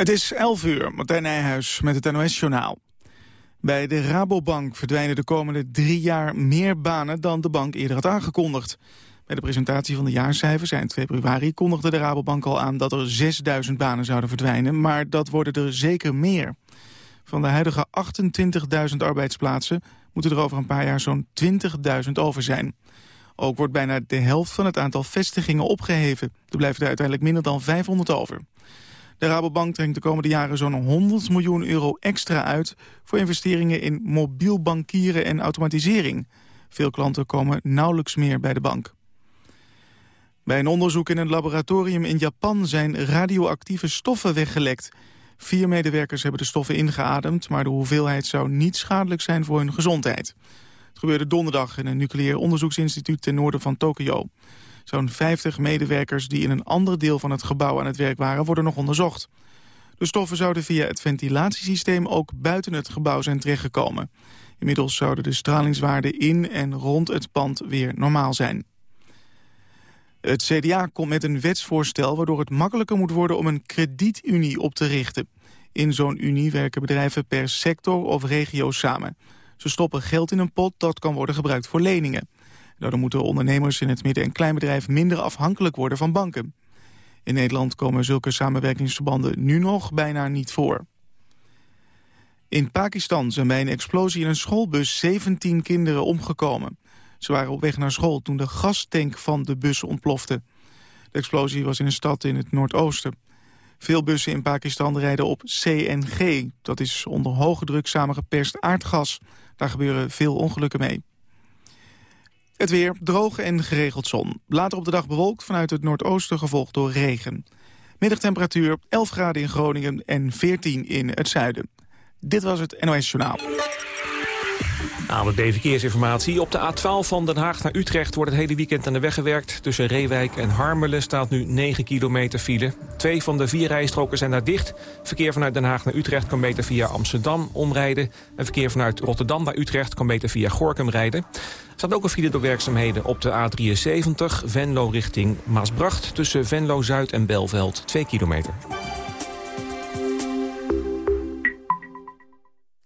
Het is 11 uur, Martijn Nijhuis met het NOS-journaal. Bij de Rabobank verdwijnen de komende drie jaar meer banen dan de bank eerder had aangekondigd. Bij de presentatie van de jaarcijfers eind februari kondigde de Rabobank al aan dat er 6000 banen zouden verdwijnen, maar dat worden er zeker meer. Van de huidige 28.000 arbeidsplaatsen moeten er over een paar jaar zo'n 20.000 over zijn. Ook wordt bijna de helft van het aantal vestigingen opgeheven. Er blijven er uiteindelijk minder dan 500 over. De Rabobank brengt de komende jaren zo'n 100 miljoen euro extra uit... voor investeringen in mobiel bankieren en automatisering. Veel klanten komen nauwelijks meer bij de bank. Bij een onderzoek in een laboratorium in Japan zijn radioactieve stoffen weggelekt. Vier medewerkers hebben de stoffen ingeademd... maar de hoeveelheid zou niet schadelijk zijn voor hun gezondheid. Het gebeurde donderdag in een nucleair onderzoeksinstituut ten noorden van Tokio. Zo'n 50 medewerkers die in een ander deel van het gebouw aan het werk waren... worden nog onderzocht. De stoffen zouden via het ventilatiesysteem ook buiten het gebouw zijn terechtgekomen. Inmiddels zouden de stralingswaarden in en rond het pand weer normaal zijn. Het CDA komt met een wetsvoorstel waardoor het makkelijker moet worden om een kredietunie op te richten. In zo'n unie werken bedrijven per sector of regio samen. Ze stoppen geld in een pot dat kan worden gebruikt voor leningen. Daardoor moeten ondernemers in het midden- en kleinbedrijf minder afhankelijk worden van banken. In Nederland komen zulke samenwerkingsverbanden nu nog bijna niet voor. In Pakistan zijn bij een explosie in een schoolbus 17 kinderen omgekomen. Ze waren op weg naar school toen de gastank van de bus ontplofte. De explosie was in een stad in het noordoosten. Veel bussen in Pakistan rijden op CNG. Dat is onder hoge druk samengeperst aardgas. Daar gebeuren veel ongelukken mee. Het weer droog en geregeld zon. Later op de dag bewolkt vanuit het noordoosten gevolgd door regen. Middagtemperatuur 11 graden in Groningen en 14 in het zuiden. Dit was het NOS Journaal. ANWB Verkeersinformatie. Op de A12 van Den Haag naar Utrecht wordt het hele weekend aan de weg gewerkt. Tussen Reewijk en Harmelen staat nu 9 kilometer file. Twee van de vier rijstroken zijn daar dicht. Verkeer vanuit Den Haag naar Utrecht kan beter via Amsterdam omrijden. En verkeer vanuit Rotterdam naar Utrecht kan beter via Gorkum rijden. Er staat ook een file door werkzaamheden op de A73 Venlo richting Maasbracht... tussen Venlo-Zuid en Belveld, 2 kilometer.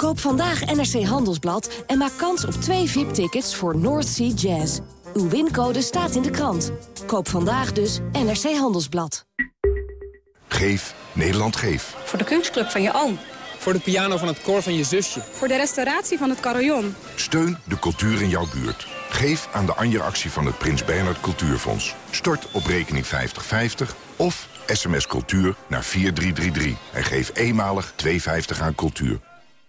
Koop vandaag NRC Handelsblad en maak kans op twee VIP-tickets voor North Sea Jazz. Uw wincode staat in de krant. Koop vandaag dus NRC Handelsblad. Geef Nederland Geef. Voor de kunstclub van je oom. Voor de piano van het koor van je zusje. Voor de restauratie van het carillon. Steun de cultuur in jouw buurt. Geef aan de Anja-actie van het Prins Bernhard Cultuurfonds. Stort op rekening 5050 of sms cultuur naar 4333. En geef eenmalig 2,50 aan cultuur.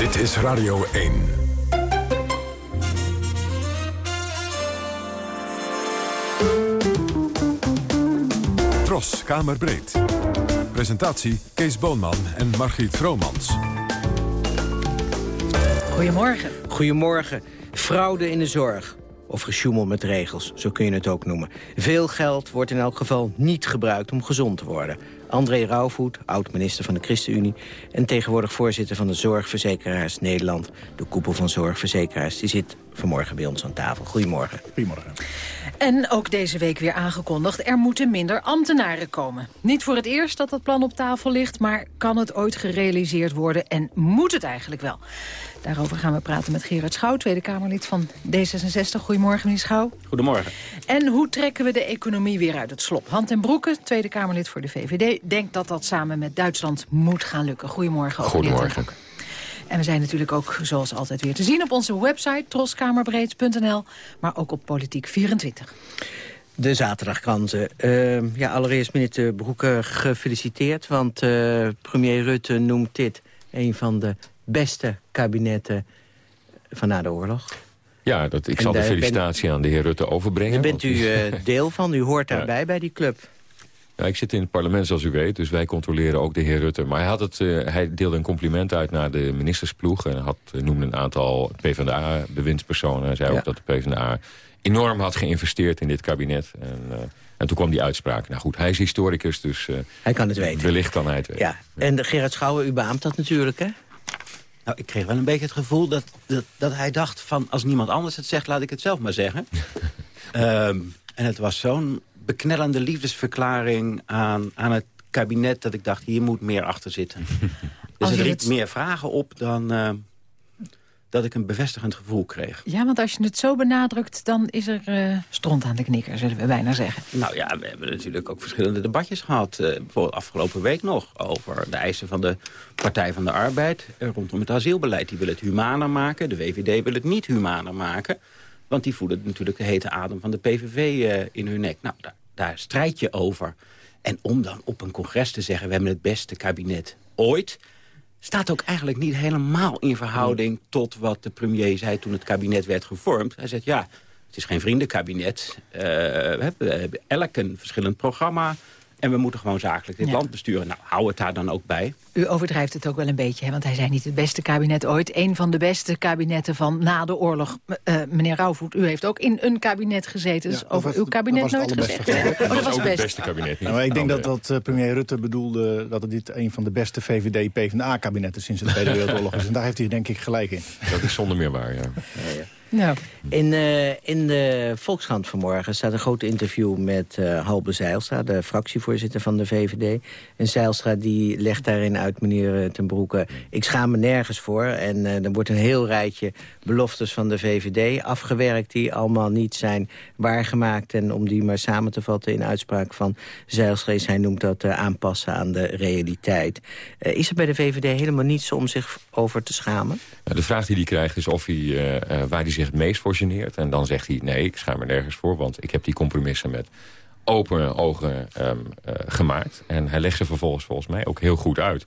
Dit is Radio 1. Tros, Kamerbreed. Presentatie Kees Boonman en Margriet Vromans. Goedemorgen. Goedemorgen. Fraude in de zorg. Of gesjoemel met regels, zo kun je het ook noemen. Veel geld wordt in elk geval niet gebruikt om gezond te worden. André Rauwvoet, oud-minister van de ChristenUnie... en tegenwoordig voorzitter van de Zorgverzekeraars Nederland... de koepel van zorgverzekeraars, die zit vanmorgen bij ons aan tafel. Goedemorgen. Goedemorgen. En ook deze week weer aangekondigd, er moeten minder ambtenaren komen. Niet voor het eerst dat dat plan op tafel ligt, maar kan het ooit gerealiseerd worden en moet het eigenlijk wel? Daarover gaan we praten met Gerard Schouw, Tweede Kamerlid van D66. Goedemorgen, meneer Schouw. Goedemorgen. En hoe trekken we de economie weer uit het slop? Hand en Broeke, Tweede Kamerlid voor de VVD, denkt dat dat samen met Duitsland moet gaan lukken. Goedemorgen. Goedemorgen. En we zijn natuurlijk ook, zoals altijd, weer te zien op onze website... troskamerbreed.nl, maar ook op Politiek24. De zaterdagkranten. Uh, ja, allereerst minister Broeke gefeliciteerd... want uh, premier Rutte noemt dit een van de beste kabinetten van na de oorlog. Ja, dat, ik zal de felicitatie aan de heer Rutte overbrengen. Daar bent u uh, deel van, u hoort daarbij ja. bij die club. Ja, ik zit in het parlement, zoals u weet, dus wij controleren ook de heer Rutte. Maar hij, had het, uh, hij deelde een compliment uit naar de ministersploeg... en had, noemde een aantal PvdA-bewindspersonen. Hij zei ja. ook dat de PvdA enorm had geïnvesteerd in dit kabinet. En, uh, en toen kwam die uitspraak. Nou goed, hij is historicus, dus uh, hij kan het weten. wellicht kan hij het weten. Ja. En de Gerard Schouwer, u beaamt dat natuurlijk, hè? Nou, ik kreeg wel een beetje het gevoel dat, dat, dat hij dacht van... als niemand anders het zegt, laat ik het zelf maar zeggen. um, en het was zo'n beknellende liefdesverklaring aan, aan het kabinet... dat ik dacht, hier moet meer achter zitten. dus er riep het... meer vragen op dan uh, dat ik een bevestigend gevoel kreeg. Ja, want als je het zo benadrukt, dan is er uh, stront aan de knikker, zullen we bijna zeggen. Nou ja, we hebben natuurlijk ook verschillende debatjes gehad. Uh, bijvoorbeeld afgelopen week nog over de eisen van de Partij van de Arbeid... rondom het asielbeleid. Die wil het humaner maken, de VVD wil het niet humaner maken... Want die voelen natuurlijk de hete adem van de PVV uh, in hun nek. Nou, daar, daar strijd je over. En om dan op een congres te zeggen... we hebben het beste kabinet ooit... staat ook eigenlijk niet helemaal in verhouding... tot wat de premier zei toen het kabinet werd gevormd. Hij zegt, ja, het is geen vriendenkabinet. Uh, we hebben elk een verschillend programma... En we moeten gewoon zakelijk dit ja. land besturen. Nou, hou het daar dan ook bij. U overdrijft het ook wel een beetje, hè? want hij zei niet het beste kabinet ooit. Een van de beste kabinetten van na de oorlog. Uh, meneer Rauwvoet, u heeft ook in een kabinet gezeten. Dus ja, over uw kabinet nooit gezegd. Oh, dat was het beste, beste kabinet. Nou, ik denk dat, dat uh, premier Rutte bedoelde dat dit een van de beste VVD-PVDA-kabinetten sinds de Tweede Wereldoorlog is. En daar heeft hij denk ik gelijk in. Dat is zonder meer waar, ja. Ja nou. In, uh, in de Volkskrant vanmorgen staat een groot interview met uh, Halbe Zeilstra... de fractievoorzitter van de VVD. En Zeilstra die legt daarin uit, meneer Ten Broeke... ik schaam me nergens voor. En uh, er wordt een heel rijtje beloftes van de VVD afgewerkt... die allemaal niet zijn waargemaakt. En om die maar samen te vatten in uitspraak van Zeilstra... hij noemt dat aanpassen aan de realiteit. is er bij de VVD helemaal niets om zich over te schamen? De vraag die hij krijgt is of hij, waar hij zich het meest voor geneert. En dan zegt hij, nee, ik schaam me nergens voor... want ik heb die compromissen met open ogen um, uh, gemaakt. En hij legt ze vervolgens volgens mij ook heel goed uit.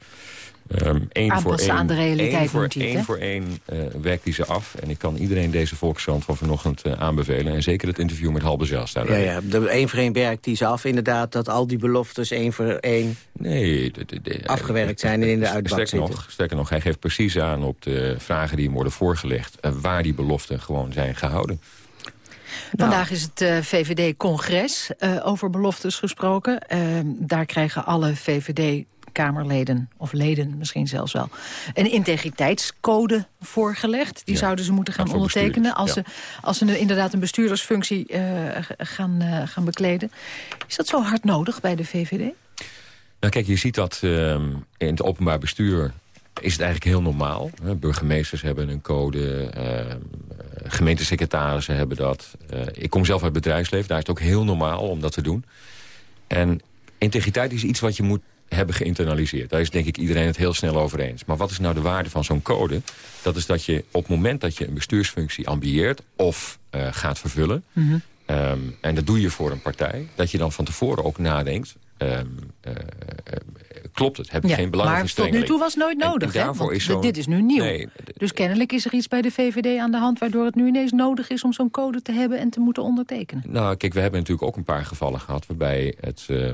Um, één voor één, aan de realiteit één voor, één, voor één uh, werkt hij ze af. En ik kan iedereen deze Volkskrant van vanochtend uh, aanbevelen. En zeker het interview met Halbe Zijlstra. Ja, ja, de één voor één werkt hij ze af. Inderdaad, dat al die beloftes één voor één nee, de, de, de, afgewerkt zijn en in de uitbak sterker nog, sterker nog, hij geeft precies aan op de vragen die hem worden voorgelegd... Uh, waar die beloften gewoon zijn gehouden. Vandaag is het uh, VVD-congres uh, over beloftes gesproken. Uh, daar krijgen alle VVD Kamerleden, of leden misschien zelfs wel... een integriteitscode voorgelegd. Die ja, zouden ze moeten gaan ondertekenen... Als, ja. ze, als ze inderdaad een bestuurdersfunctie uh, gaan, gaan bekleden. Is dat zo hard nodig bij de VVD? Nou kijk, je ziet dat uh, in het openbaar bestuur is het eigenlijk heel normaal. Burgemeesters hebben een code, uh, gemeentesecretarissen hebben dat. Uh, ik kom zelf uit het bedrijfsleven, daar is het ook heel normaal om dat te doen. En integriteit is iets wat je moet hebben geïnternaliseerd. Daar is denk ik iedereen het heel snel over eens. Maar wat is nou de waarde van zo'n code? Dat is dat je op het moment dat je een bestuursfunctie ambieert... of uh, gaat vervullen, mm -hmm. um, en dat doe je voor een partij... dat je dan van tevoren ook nadenkt... Um, uh, klopt het? Heb je ja, geen Maar tot nu toe was nooit nodig, en, en hè? Is dit is nu nieuw. Nee, dus kennelijk is er iets bij de VVD aan de hand... waardoor het nu ineens nodig is om zo'n code te hebben en te moeten ondertekenen. Nou, kijk, we hebben natuurlijk ook een paar gevallen gehad... waarbij het uh, uh,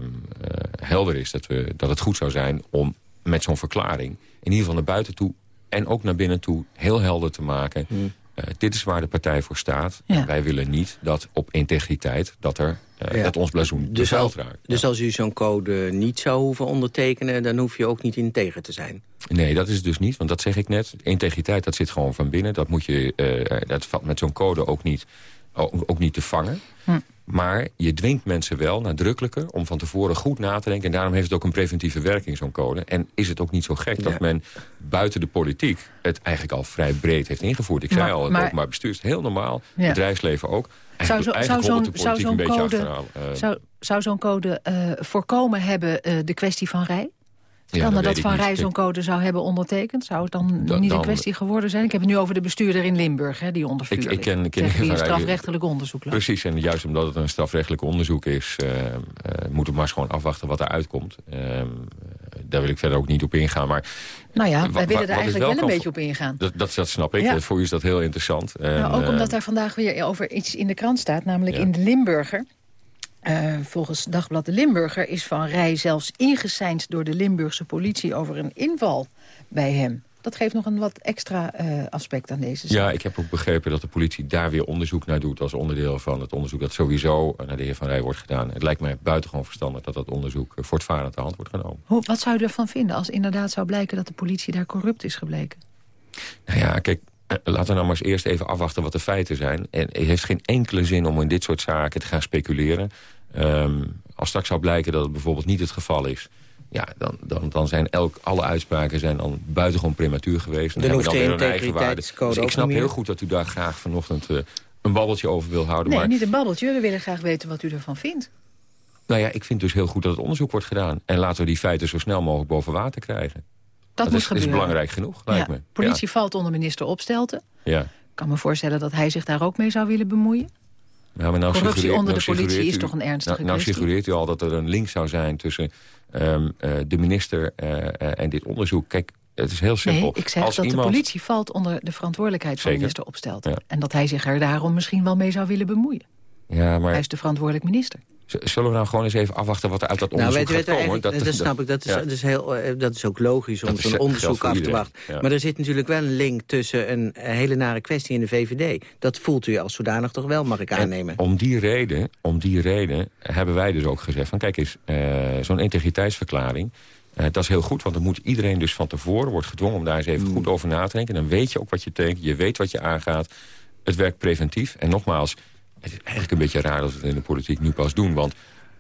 helder is dat, we, dat het goed zou zijn om met zo'n verklaring... in ieder geval naar buiten toe en ook naar binnen toe heel helder te maken... Hmm. Uh, dit is waar de partij voor staat. Ja. En wij willen niet dat op integriteit dat er ja. dat ons blazoen dus raakt. Dus ja. als u zo'n code niet zou hoeven ondertekenen... dan hoef je ook niet integer te zijn? Nee, dat is het dus niet, want dat zeg ik net. Integriteit, dat zit gewoon van binnen. Dat, moet je, uh, dat valt met zo'n code ook niet, ook, ook, niet te vangen. Hm. Maar je dwingt mensen wel nadrukkelijker om van tevoren goed na te denken. En daarom heeft het ook een preventieve werking, zo'n code. En is het ook niet zo gek dat men buiten de politiek... het eigenlijk al vrij breed heeft ingevoerd. Ik zei al, het openbaar bestuur is heel normaal. Ja. Bedrijfsleven ook. Zou zo'n code, zou, zou zo'n code voorkomen hebben eh, de kwestie van rij? Stel dat ik Van. Rij zo'n code zou hebben ondertekend... zou het dan Dan- niet een kwestie geworden zijn? Ik heb het nu over de bestuurder in Limburg, hè, die onder vuur Ik, ik ken, ken Tegen wie Van een strafrechtelijk onderzoek loopt. Precies, en juist omdat het een strafrechtelijk onderzoek is... eh eh, moeten we maar eens gewoon afwachten wat eruit komt. Ehm, eh, daar wil ik verder ook niet op ingaan. Maar Nou ja, wij willen er ik eigenlijk wel een beetje op ingaan. Dat, dat, dat snap ik. Ja. Voor u is dat heel interessant. En, Nou, ook eh, omdat daar vandaag weer over iets in de krant staat, namelijk Ja. in de Limburger. Eh, volgens Dagblad de Limburger is Van Rij zelfs ingeseind door de Limburgse politie over een inval bij hem. Dat geeft nog een wat extra eh, aspect aan deze zaak. Ja, ik heb ook begrepen dat de politie daar weer onderzoek naar doet... als onderdeel van het onderzoek dat sowieso naar de heer Van Rij wordt gedaan. Het lijkt mij buitengewoon verstandig dat dat onderzoek eh, voortvarend de hand wordt genomen. Hoe, wat zou je ervan vinden als inderdaad zou blijken dat de politie daar corrupt is gebleken? Nou ja, kijk, eh, laten we nou maar eens eerst even afwachten wat de feiten zijn. En het heeft geen enkele zin om in dit soort zaken te gaan speculeren. Ehm, als straks zou blijken dat het bijvoorbeeld niet het geval is... Ja, dan, dan, dan zijn elk, alle uitspraken zijn dan buitengewoon prematuur geweest. En Dan hebben dan weer een eigen waarde. Dus ik snap heel goed dat u daar graag vanochtend eh, een babbeltje over wil houden. Nee, maar niet een babbeltje. We willen graag weten wat u ervan vindt. nou ja, ik vind dus heel goed dat het onderzoek wordt gedaan. En laten we die feiten zo snel mogelijk boven water krijgen. Dat, moet is, gebeuren. is belangrijk genoeg, lijkt Ja, me. Politie valt onder minister Opstelten. Ja. Ik kan me voorstellen dat hij zich daar ook mee zou willen bemoeien. Ja, maar nou Corruptie onder nou de politie is toch een ernstige nou, nou kwestie? suggereert u al dat er een link zou zijn tussen ehm, eh, de minister eh, eh, en dit onderzoek. Kijk, het is heel simpel. Nee, ik zeg Als dat iemand... de politie valt onder de verantwoordelijkheid van Zeker. minister Opstelten. En dat hij zich er daarom misschien wel mee zou willen bemoeien. Ja, maar Hij is de verantwoordelijk minister. Zullen we nou gewoon eens even afwachten wat er uit dat Nou, onderzoek weet, weet gaat komen? dat, snap ik. Dat is, ja. dat, is heel, eh, dat is ook logisch om zo'n onderzoek af te wachten. ja. Maar er zit natuurlijk wel een link tussen een hele nare kwestie in de VVD. Dat voelt u als zodanig toch wel, mag ik aannemen. En om die reden, om die reden hebben wij dus ook gezegd... van kijk eens, eh, zo'n integriteitsverklaring... eh, dat is heel goed, want dan moet iedereen dus van tevoren... wordt gedwongen om daar eens even goed over na te denken. Dan weet je ook wat je tekent, je weet wat je aangaat. Het werkt preventief. En nogmaals, het is eigenlijk een beetje raar... dat we het in de politiek nu pas doen, want...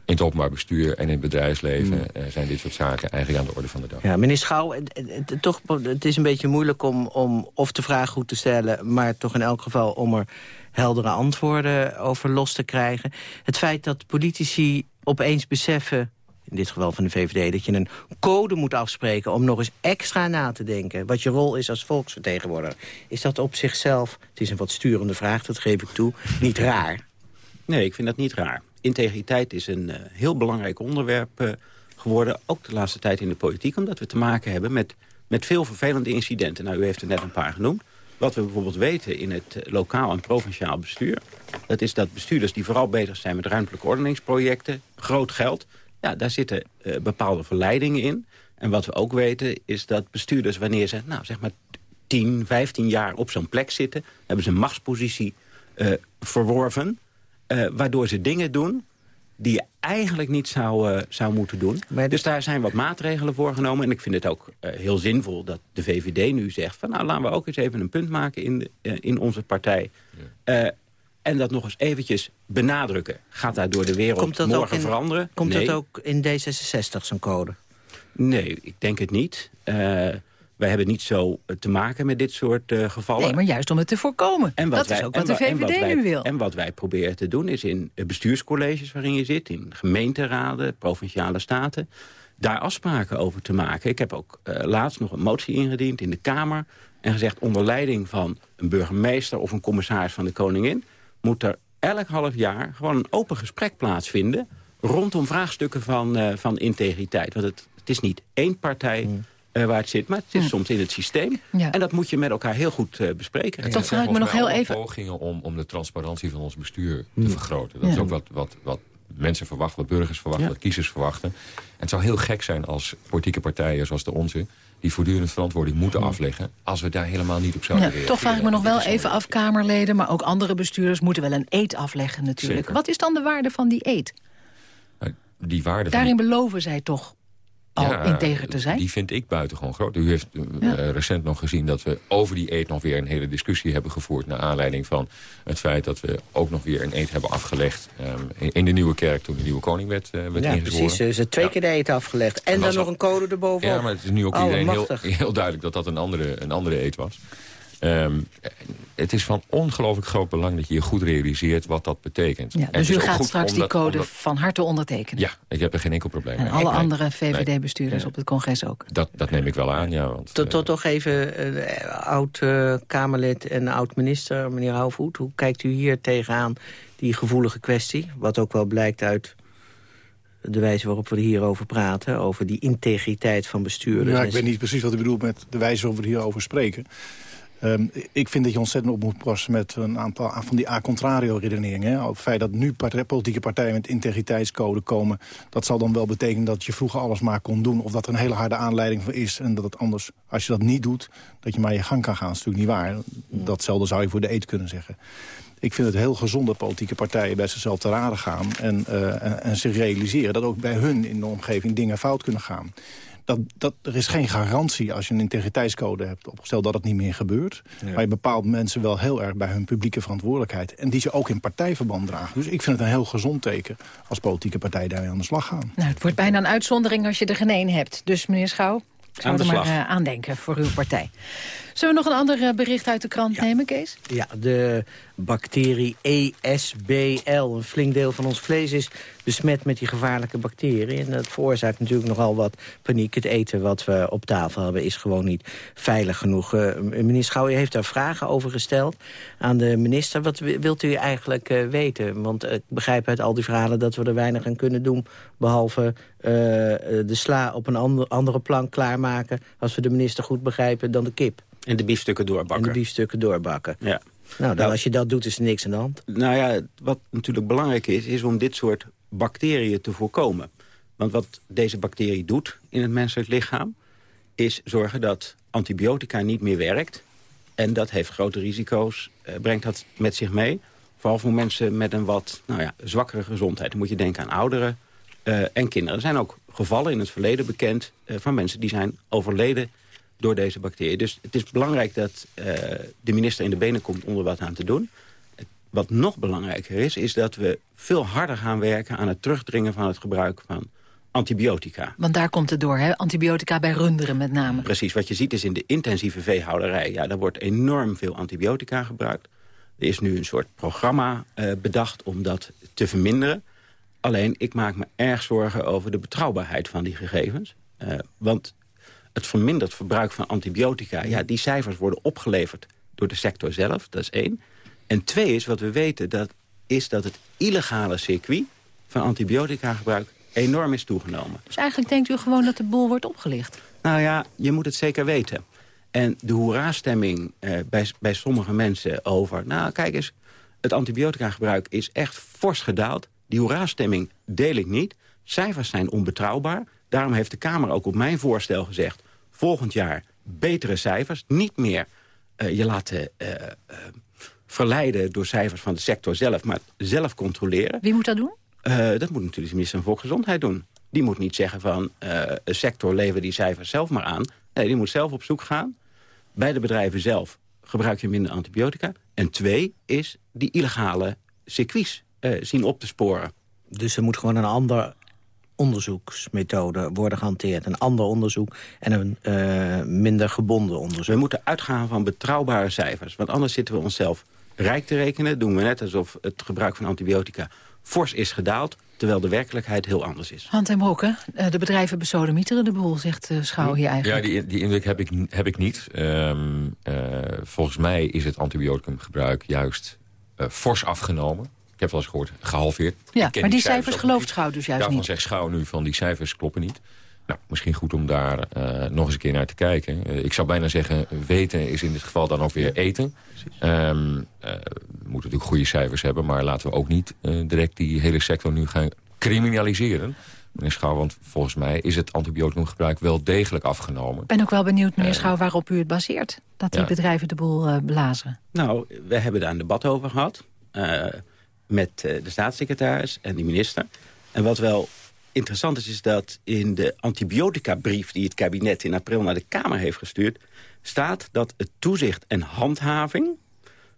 In het openbaar bestuur en in het bedrijfsleven eh, zijn dit soort zaken eigenlijk aan de orde van de dag. Ja, meneer Schouw, het- toch, het is een beetje moeilijk om, om of de vraag goed te stellen... maar toch in elk geval om er heldere antwoorden over los te krijgen. Het feit dat politici opeens beseffen, in dit geval van de VVD... dat je een code moet afspreken om nog eens extra na te denken... wat je rol is als volksvertegenwoordiger. Is dat op zichzelf, het is een wat sturende vraag, dat geef ik toe, niet raar? Nee, ik vind dat niet raar. Integriteit is een eh, heel belangrijk onderwerp eh, geworden. Ook de laatste tijd in de politiek. Omdat we te maken hebben met, met veel vervelende incidenten. Nou, u heeft er net een paar genoemd. Wat we bijvoorbeeld weten in het eh, lokaal en provinciaal bestuur... dat is dat bestuurders die vooral bezig zijn met ruimtelijke ordeningsprojecten... groot geld, ja, daar zitten eh, bepaalde verleidingen in. En wat we ook weten is dat bestuurders wanneer ze... nou, zeg maar 10, 15 jaar op zo'n plek zitten... hebben ze een machtspositie eh, verworven... eh, waardoor ze dingen doen die je eigenlijk niet zou, zou moeten doen. Dus daar zijn wat maatregelen voor genomen. En ik vind het ook heel zinvol dat de VVD nu zegt... van nou, laten we ook eens even een punt maken in, de, in onze partij. Eh, en dat nog eens eventjes benadrukken. Gaat daar door de wereld Komt dat morgen in- veranderen? Komt nee. dat ook in D66, zo'n code? Nee, ik denk het niet. Eh, wij hebben niet zo eh, te maken met dit soort eh, gevallen. Nee, maar juist om het te voorkomen. En dat wij- is ook wat de VVD wat wij- nu wil. En wat wij proberen te doen is in bestuurscolleges waarin je zit... in gemeenteraden, provinciale staten... daar afspraken over te maken. Ik heb ook laatst nog een motie ingediend in de Kamer... en gezegd onder leiding van een burgemeester of een commissaris van de Koningin... moet er elk half jaar gewoon een open gesprek plaatsvinden... rondom vraagstukken van, eh, van integriteit. Want het, het is niet één partij... eh, waar het zit, maar het is soms in het systeem. Ja. En dat moet je met elkaar heel goed eh, bespreken. Er zijn vraag ik me nog heel even- pogingen om, om de transparantie van ons bestuur te vergroten. Dat Ja. is ook wat, wat, wat mensen verwachten, wat burgers verwachten, Ja. wat kiezers verwachten. En het zou heel gek zijn als politieke partijen zoals de onze... die voortdurend verantwoording moeten afleggen... als we daar helemaal niet op zouden Ja, reageren. toch vraag ik me nog wel even af, Kamerleden... maar ook andere bestuurders moeten wel een eed afleggen natuurlijk. Zeker. Wat is dan de waarde van die eed? Die waarde Daarin beloven zij toch al Ja, integer te zijn? Die vind ik buitengewoon groot. U heeft eh, recent nog gezien dat we over die eet nog weer een hele discussie hebben gevoerd... naar aanleiding van het feit dat we ook nog weer een eet hebben afgelegd... ehm, in, in de nieuwe kerk toen de nieuwe koning werd, eh, werd Ja, ingezworen. precies. Ze is twee keer de eten afgelegd. En dan nog al- een code erbovenop. Ja, maar het is nu ook Oh, iedereen heel, heel duidelijk dat dat een andere, een andere eet was. Ehm, het is van ongelooflijk groot belang dat je je goed realiseert wat dat betekent. Ja, En dus u gaat straks die code van harte ondertekenen. Ja, ik heb er geen enkel probleem En mee. alle Nee, andere nee. VVD-bestuurders op het congres ook. Dat, dat neem ik wel aan, ja. Want, Tot, tot toch even, eh, oud-Kamerlid en oud-minister, meneer Houwvoet. Hoe kijkt u hier tegenaan, die gevoelige kwestie? Wat ook wel blijkt uit de wijze waarop we er hierover praten... over die integriteit van bestuurders. Ja, En ik weet niet precies wat u bedoelt met de wijze waarop we hierover spreken. Ehm, ik vind dat je ontzettend op moet passen met een aantal van die a contrario redeneringen. het feit dat nu politieke partijen met integriteitscode komen... dat zal dan wel betekenen dat je vroeger alles maar kon doen... of dat er een hele harde aanleiding voor is en dat het anders... als je dat niet doet, dat je maar je gang kan gaan. Dat is natuurlijk niet waar. Datzelfde zou je voor de eet kunnen zeggen. Ik vind het heel gezond dat politieke partijen bij zichzelf te raden gaan... En, eh, en, en zich realiseren dat ook bij hun in de omgeving dingen fout kunnen gaan. Dat, dat, er is geen garantie als je een integriteitscode hebt opgesteld dat het niet meer gebeurt. Maar je bepaalt mensen wel heel erg bij hun publieke verantwoordelijkheid. En die ze ook in partijverband dragen. Dus ik vind het een heel gezond teken als politieke partijen daarmee aan de slag gaan. Nou, het wordt bijna een uitzondering als je er geen één hebt. Dus meneer Schouw, ik zou Aan er maar eh, aan denken voor uw partij. Zullen we nog een ander eh, bericht uit de krant nemen, Kees? Ja, de bacterie ESBL, een flink deel van ons vlees is besmet met die gevaarlijke bacterie. En dat veroorzaakt natuurlijk nogal wat paniek. Het eten wat we op tafel hebben is gewoon niet veilig genoeg. Eh, meneer Schouw, u heeft daar vragen over gesteld aan de minister. Wat wi- wilt u eigenlijk eh, weten? Want ik begrijp uit al die verhalen dat we er weinig aan kunnen doen... behalve eh, de sla op een ander, andere plank klaarmaken... als we de minister goed begrijpen, dan de kip. En de biefstukken doorbakken. En de biefstukken doorbakken. Ja. Nou, dan, als je dat doet, is er niks aan de hand. Nou ja, wat natuurlijk belangrijk is, is om dit soort bacteriën te voorkomen. Want wat deze bacterie doet in het menselijk lichaam... is zorgen dat antibiotica niet meer werkt. En dat heeft grote risico's, eh, brengt dat met zich mee. Vooral voor mensen met een wat nou ja, zwakkere gezondheid. Dan moet je denken aan ouderen eh, en kinderen. Er zijn ook gevallen in het verleden bekend eh, van mensen die zijn overleden door deze bacterie. Dus het is belangrijk dat eh, de minister in de benen komt om er wat aan te doen. Wat nog belangrijker is, is dat we veel harder gaan werken... aan het terugdringen van het gebruik van antibiotica. Want daar komt het door, hè? Antibiotica bij runderen met name. Precies, wat je ziet is in de intensieve veehouderij... ja, daar wordt enorm veel antibiotica gebruikt. Er is nu een soort programma eh, bedacht om dat te verminderen. Alleen, ik maak me erg zorgen over de betrouwbaarheid van die gegevens. Eh, want het verminderd verbruik van antibiotica... ja, die cijfers worden opgeleverd door de sector zelf, dat is één. En twee is, wat we weten, dat is dat het illegale circuit... van antibiotica gebruik enorm is toegenomen. Dus eigenlijk denkt u gewoon dat de boel wordt opgelicht. Nou ja, je moet het zeker weten. En de hoera-stemming eh, bij, bij sommige mensen over... nou, kijk eens, het antibiotica-gebruik is echt fors gedaald. Die hoera-stemming deel ik niet. Cijfers zijn onbetrouwbaar. Daarom heeft de Kamer ook op mijn voorstel gezegd... volgend jaar betere cijfers, niet meer eh, je laten eh, eh, verleiden... door cijfers van de sector zelf, maar zelf controleren. Wie moet dat doen? Eh, dat moet natuurlijk de minister van Volksgezondheid doen. Die moet niet zeggen van, eh de sector lever die cijfers zelf maar aan. Nee, die moet zelf op zoek gaan. Bij de bedrijven zelf gebruik je minder antibiotica. En twee is die illegale circuits eh, zien op te sporen. Dus er moet gewoon een ander onderzoeksmethode worden gehanteerd. Een ander onderzoek en een eh, minder gebonden onderzoek. We moeten uitgaan van betrouwbare cijfers. Want anders zitten we onszelf rijk te rekenen. Doen we net alsof het gebruik van antibiotica fors is gedaald... terwijl de werkelijkheid heel anders is. Hand en brokken, eh, de bedrijven besodemieteren de boel, zegt uh, Schouw hier eigenlijk. Ja, die, die indruk heb ik, heb ik niet. Um, uh, volgens mij is het antibioticumgebruik juist uh, fors afgenomen. Ik heb wel eens gehoord, gehalveerd. Ja, maar die, die cijfers, cijfers gelooft Schouw dus juist Daarvan niet. zegt Schouw nu van die cijfers kloppen niet. Nou, misschien goed om daar uh, nog eens een keer naar te kijken. Uh, ik zou bijna zeggen, weten is in dit geval dan ook weer eten. Um, uh, we moeten natuurlijk goede cijfers hebben... maar laten we ook niet direct die hele sector nu gaan criminaliseren. Meneer Schouw, want volgens mij is het antibioticumgebruik wel degelijk afgenomen. Ik ben ook wel benieuwd, meneer Schouw, waarop u het baseert. Dat die ja. bedrijven de boel blazen. Nou, we hebben daar een debat over gehad. Met de staatssecretaris en de minister. En wat wel interessant is, is dat in de antibiotica-brief... die het kabinet in april naar de Kamer heeft gestuurd... staat dat het toezicht en handhaving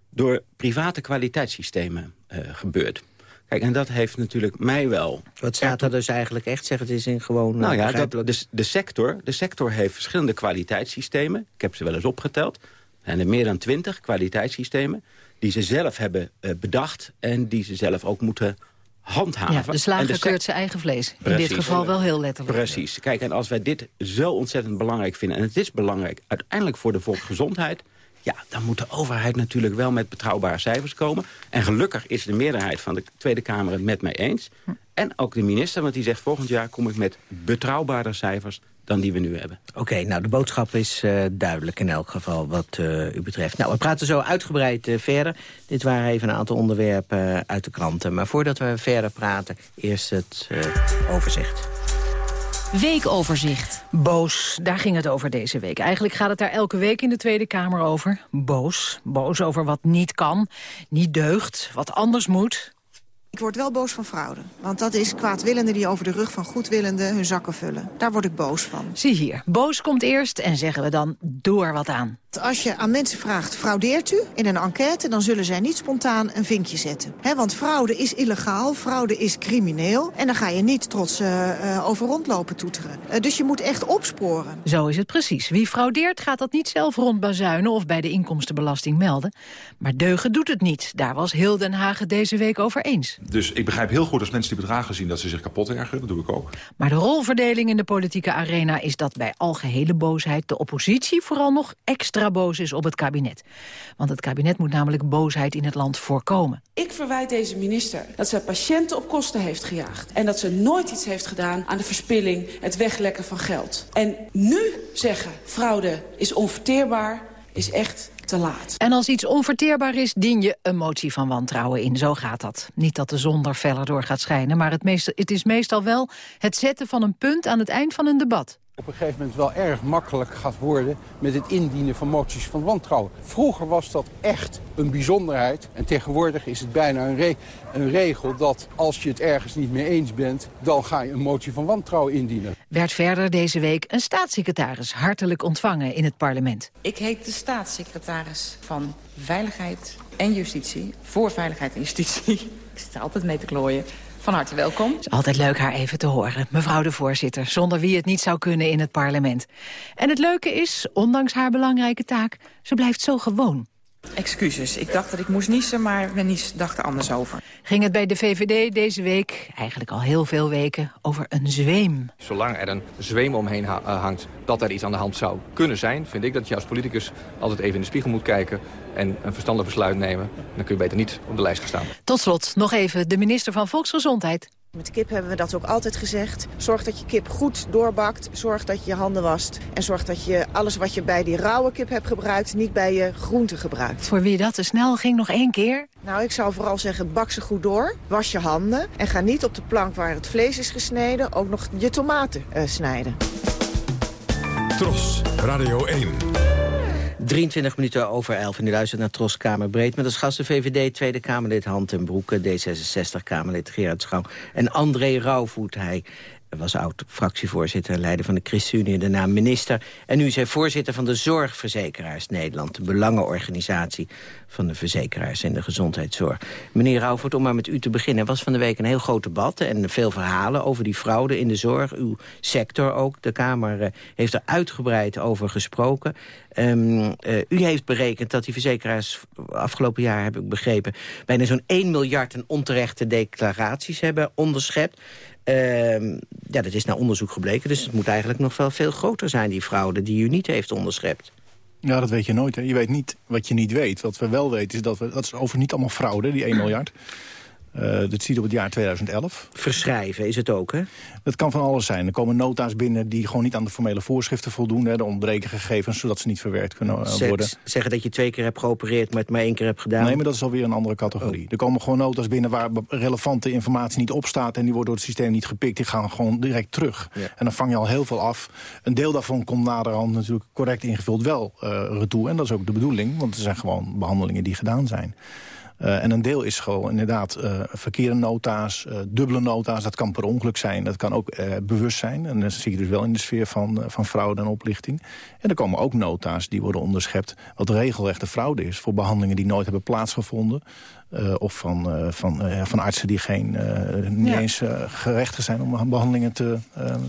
door private kwaliteitssystemen uh, gebeurt. Kijk, en dat heeft natuurlijk mij wel... Wat staat er dus eigenlijk echt? Zeg het is in gewoon... Nou ja, dat, de, de, sector, de sector heeft verschillende kwaliteitssystemen. Ik heb ze wel eens opgeteld. Er zijn er meer dan twintig kwaliteitssystemen... die ze zelf hebben uh, bedacht en die ze zelf ook moeten handhaven. Ja, de slager keurt zijn eigen vlees. In dit geval wel heel letterlijk. Precies. Kijk, en als wij dit zo ontzettend belangrijk vinden... en het is belangrijk uiteindelijk voor de volksgezondheid... Ja, dan moet de overheid natuurlijk wel met betrouwbare cijfers komen. En gelukkig is de meerderheid van de Tweede Kamer het met mij eens. En ook de minister, want die zegt volgend jaar kom ik met betrouwbare cijfers dan die we nu hebben. Oké, nou de boodschap is uh, duidelijk in elk geval wat uh, u betreft. Nou, we praten zo uitgebreid uh, verder. Dit waren even een aantal onderwerpen uit de kranten. Maar voordat we verder praten, eerst het overzicht. Weekoverzicht. Boos, daar ging het over deze week. Eigenlijk gaat het daar elke week in de Tweede Kamer over. Boos. Boos over wat niet kan, niet deugt, wat anders moet. Ik word wel boos van fraude. Want dat is kwaadwillenden die over de rug van goedwillenden hun zakken vullen. Daar word ik boos van. Zie hier, boos komt eerst en zeggen we dan door wat aan. Als je aan mensen vraagt, fraudeert u in een enquête... dan zullen zij niet spontaan een vinkje zetten. want fraude is illegaal, fraude is crimineel... en dan ga je niet trots uh, over rondlopen toeteren. Uh, dus je moet echt opsporen. Zo is het precies. Wie fraudeert gaat dat niet zelf rondbazuinen... of bij de inkomstenbelasting melden. Maar deugen doet het niet. Daar was heel Den Haag deze week over eens. Dus ik begrijp heel goed als mensen die bedragen zien... dat ze zich kapot ergeren, dat doe ik ook. Maar de rolverdeling in de politieke arena is dat bij algehele boosheid... de oppositie vooral nog extra boos is op het kabinet. Want het kabinet moet namelijk boosheid in het land voorkomen. Ik verwijt deze minister dat ze patiënten op kosten heeft gejaagd. En dat ze nooit iets heeft gedaan aan de verspilling, het weglekken van geld. En nu zeggen fraude is onverteerbaar, is echt te laat. En als iets onverteerbaar is, dien je een motie van wantrouwen in. Zo gaat dat. Niet dat de zon er feller door gaat schijnen, maar het, meeste, het is meestal wel het zetten van een punt aan het eind van een debat op een gegeven moment wel erg makkelijk gaat worden met het indienen van moties van wantrouwen. Vroeger was dat echt een bijzonderheid en tegenwoordig is het bijna een, een, regel dat als je het ergens niet mee eens bent, dan ga je een motie van wantrouwen indienen. Werd verder deze week een staatssecretaris hartelijk ontvangen in het parlement. Ik heet de staatssecretaris van Veiligheid en Justitie, voor Veiligheid en Justitie. Ik zit er altijd mee te klooien. Van harte welkom. Het is altijd leuk haar even te horen. Mevrouw de voorzitter, zonder wie het niet zou kunnen in het parlement. En het leuke is, ondanks haar belangrijke taak, ze blijft zo gewoon. Excuses, ik dacht dat ik moest niezen, maar mijn nies dacht er anders over. Ging het bij de VVD deze week, eigenlijk al heel veel weken, over een zweem. Zolang er een zweem omheen eh, hangt dat er iets aan de hand zou kunnen zijn... vind ik dat je als politicus altijd even in de spiegel moet kijken... en een verstandig besluit nemen. Dan kun je beter niet op de lijst gaan staan. Tot slot nog even de minister van Volksgezondheid. Met kip hebben we dat ook altijd gezegd. Zorg dat je kip goed doorbakt. Zorg dat je je handen wast. En zorg dat je alles wat je bij die rauwe kip hebt gebruikt... niet bij je groente gebruikt. Voor wie dat te snel ging, nog één keer? Nou, ik zou vooral zeggen, bak ze goed door. Was je handen. En ga niet op de plank waar het vlees is gesneden... ook nog je tomaten uh, snijden. Tros, Radio 1. 23 minuten over 11 en u luistert naar Tros Kamerbreed... met als gasten VVD Tweede Kamerlid Hand en Broeke... D66 Kamerlid Gerard Schouw en André Rauwvoet. Hij was oud-fractievoorzitter en leider van de ChristenUnie... daarna minister. En nu is hij voorzitter van de Zorgverzekeraars Nederland... de belangenorganisatie van de verzekeraars in de gezondheidszorg. Meneer Rauwvoort, om maar met u te beginnen... was van de week een heel groot debat en veel verhalen over die fraude in de zorg. Uw sector ook. De Kamer eh, heeft er uitgebreid over gesproken. Um, u heeft berekend dat die verzekeraars afgelopen jaar, heb ik begrepen... bijna zo'n 1 miljard en onterechte declaraties hebben onderschept. Uh, ja, dat is naar onderzoek gebleken, dus het moet eigenlijk nog wel veel groter zijn, die fraude die u niet heeft onderschept. Ja, dat weet je nooit. Hè. Je weet niet wat je niet weet. Wat we wel weten is dat we, dat is over niet allemaal fraude, die 1 miljard. Uh, dit ziet op het jaar 2011. Verschrijven is het ook, hè? Dat kan van alles zijn. Er komen nota's binnen die gewoon niet aan de formele voorschriften voldoen. Hè. Er ontbreken gegevens, zodat ze niet verwerkt kunnen uh, worden. Zeggen dat je twee keer hebt geopereerd, maar het maar één keer hebt gedaan? Nee, maar dat is alweer een andere categorie. Oh. Er komen gewoon nota's binnen waar relevante informatie niet op staat... en die worden door het systeem niet gepikt. Die gaan gewoon direct terug. En dan vang je al heel veel af. Een deel daarvan komt naderhand natuurlijk correct ingevuld wel uh, retour. En dat is ook de bedoeling, want er zijn gewoon behandelingen die gedaan zijn. Uh, en een deel is gewoon inderdaad uh, verkeerde nota's, uh, dubbele nota's. Dat kan per ongeluk zijn, dat kan ook bewust zijn. En dat zie je dus wel in de sfeer van, van fraude en oplichting. En er komen ook nota's die worden onderschept... wat regelrechte fraude is voor behandelingen die nooit hebben plaatsgevonden. Uh, of van, uh, van, uh, van artsen die geen, niet ja. eens gerechten zijn om behandelingen te,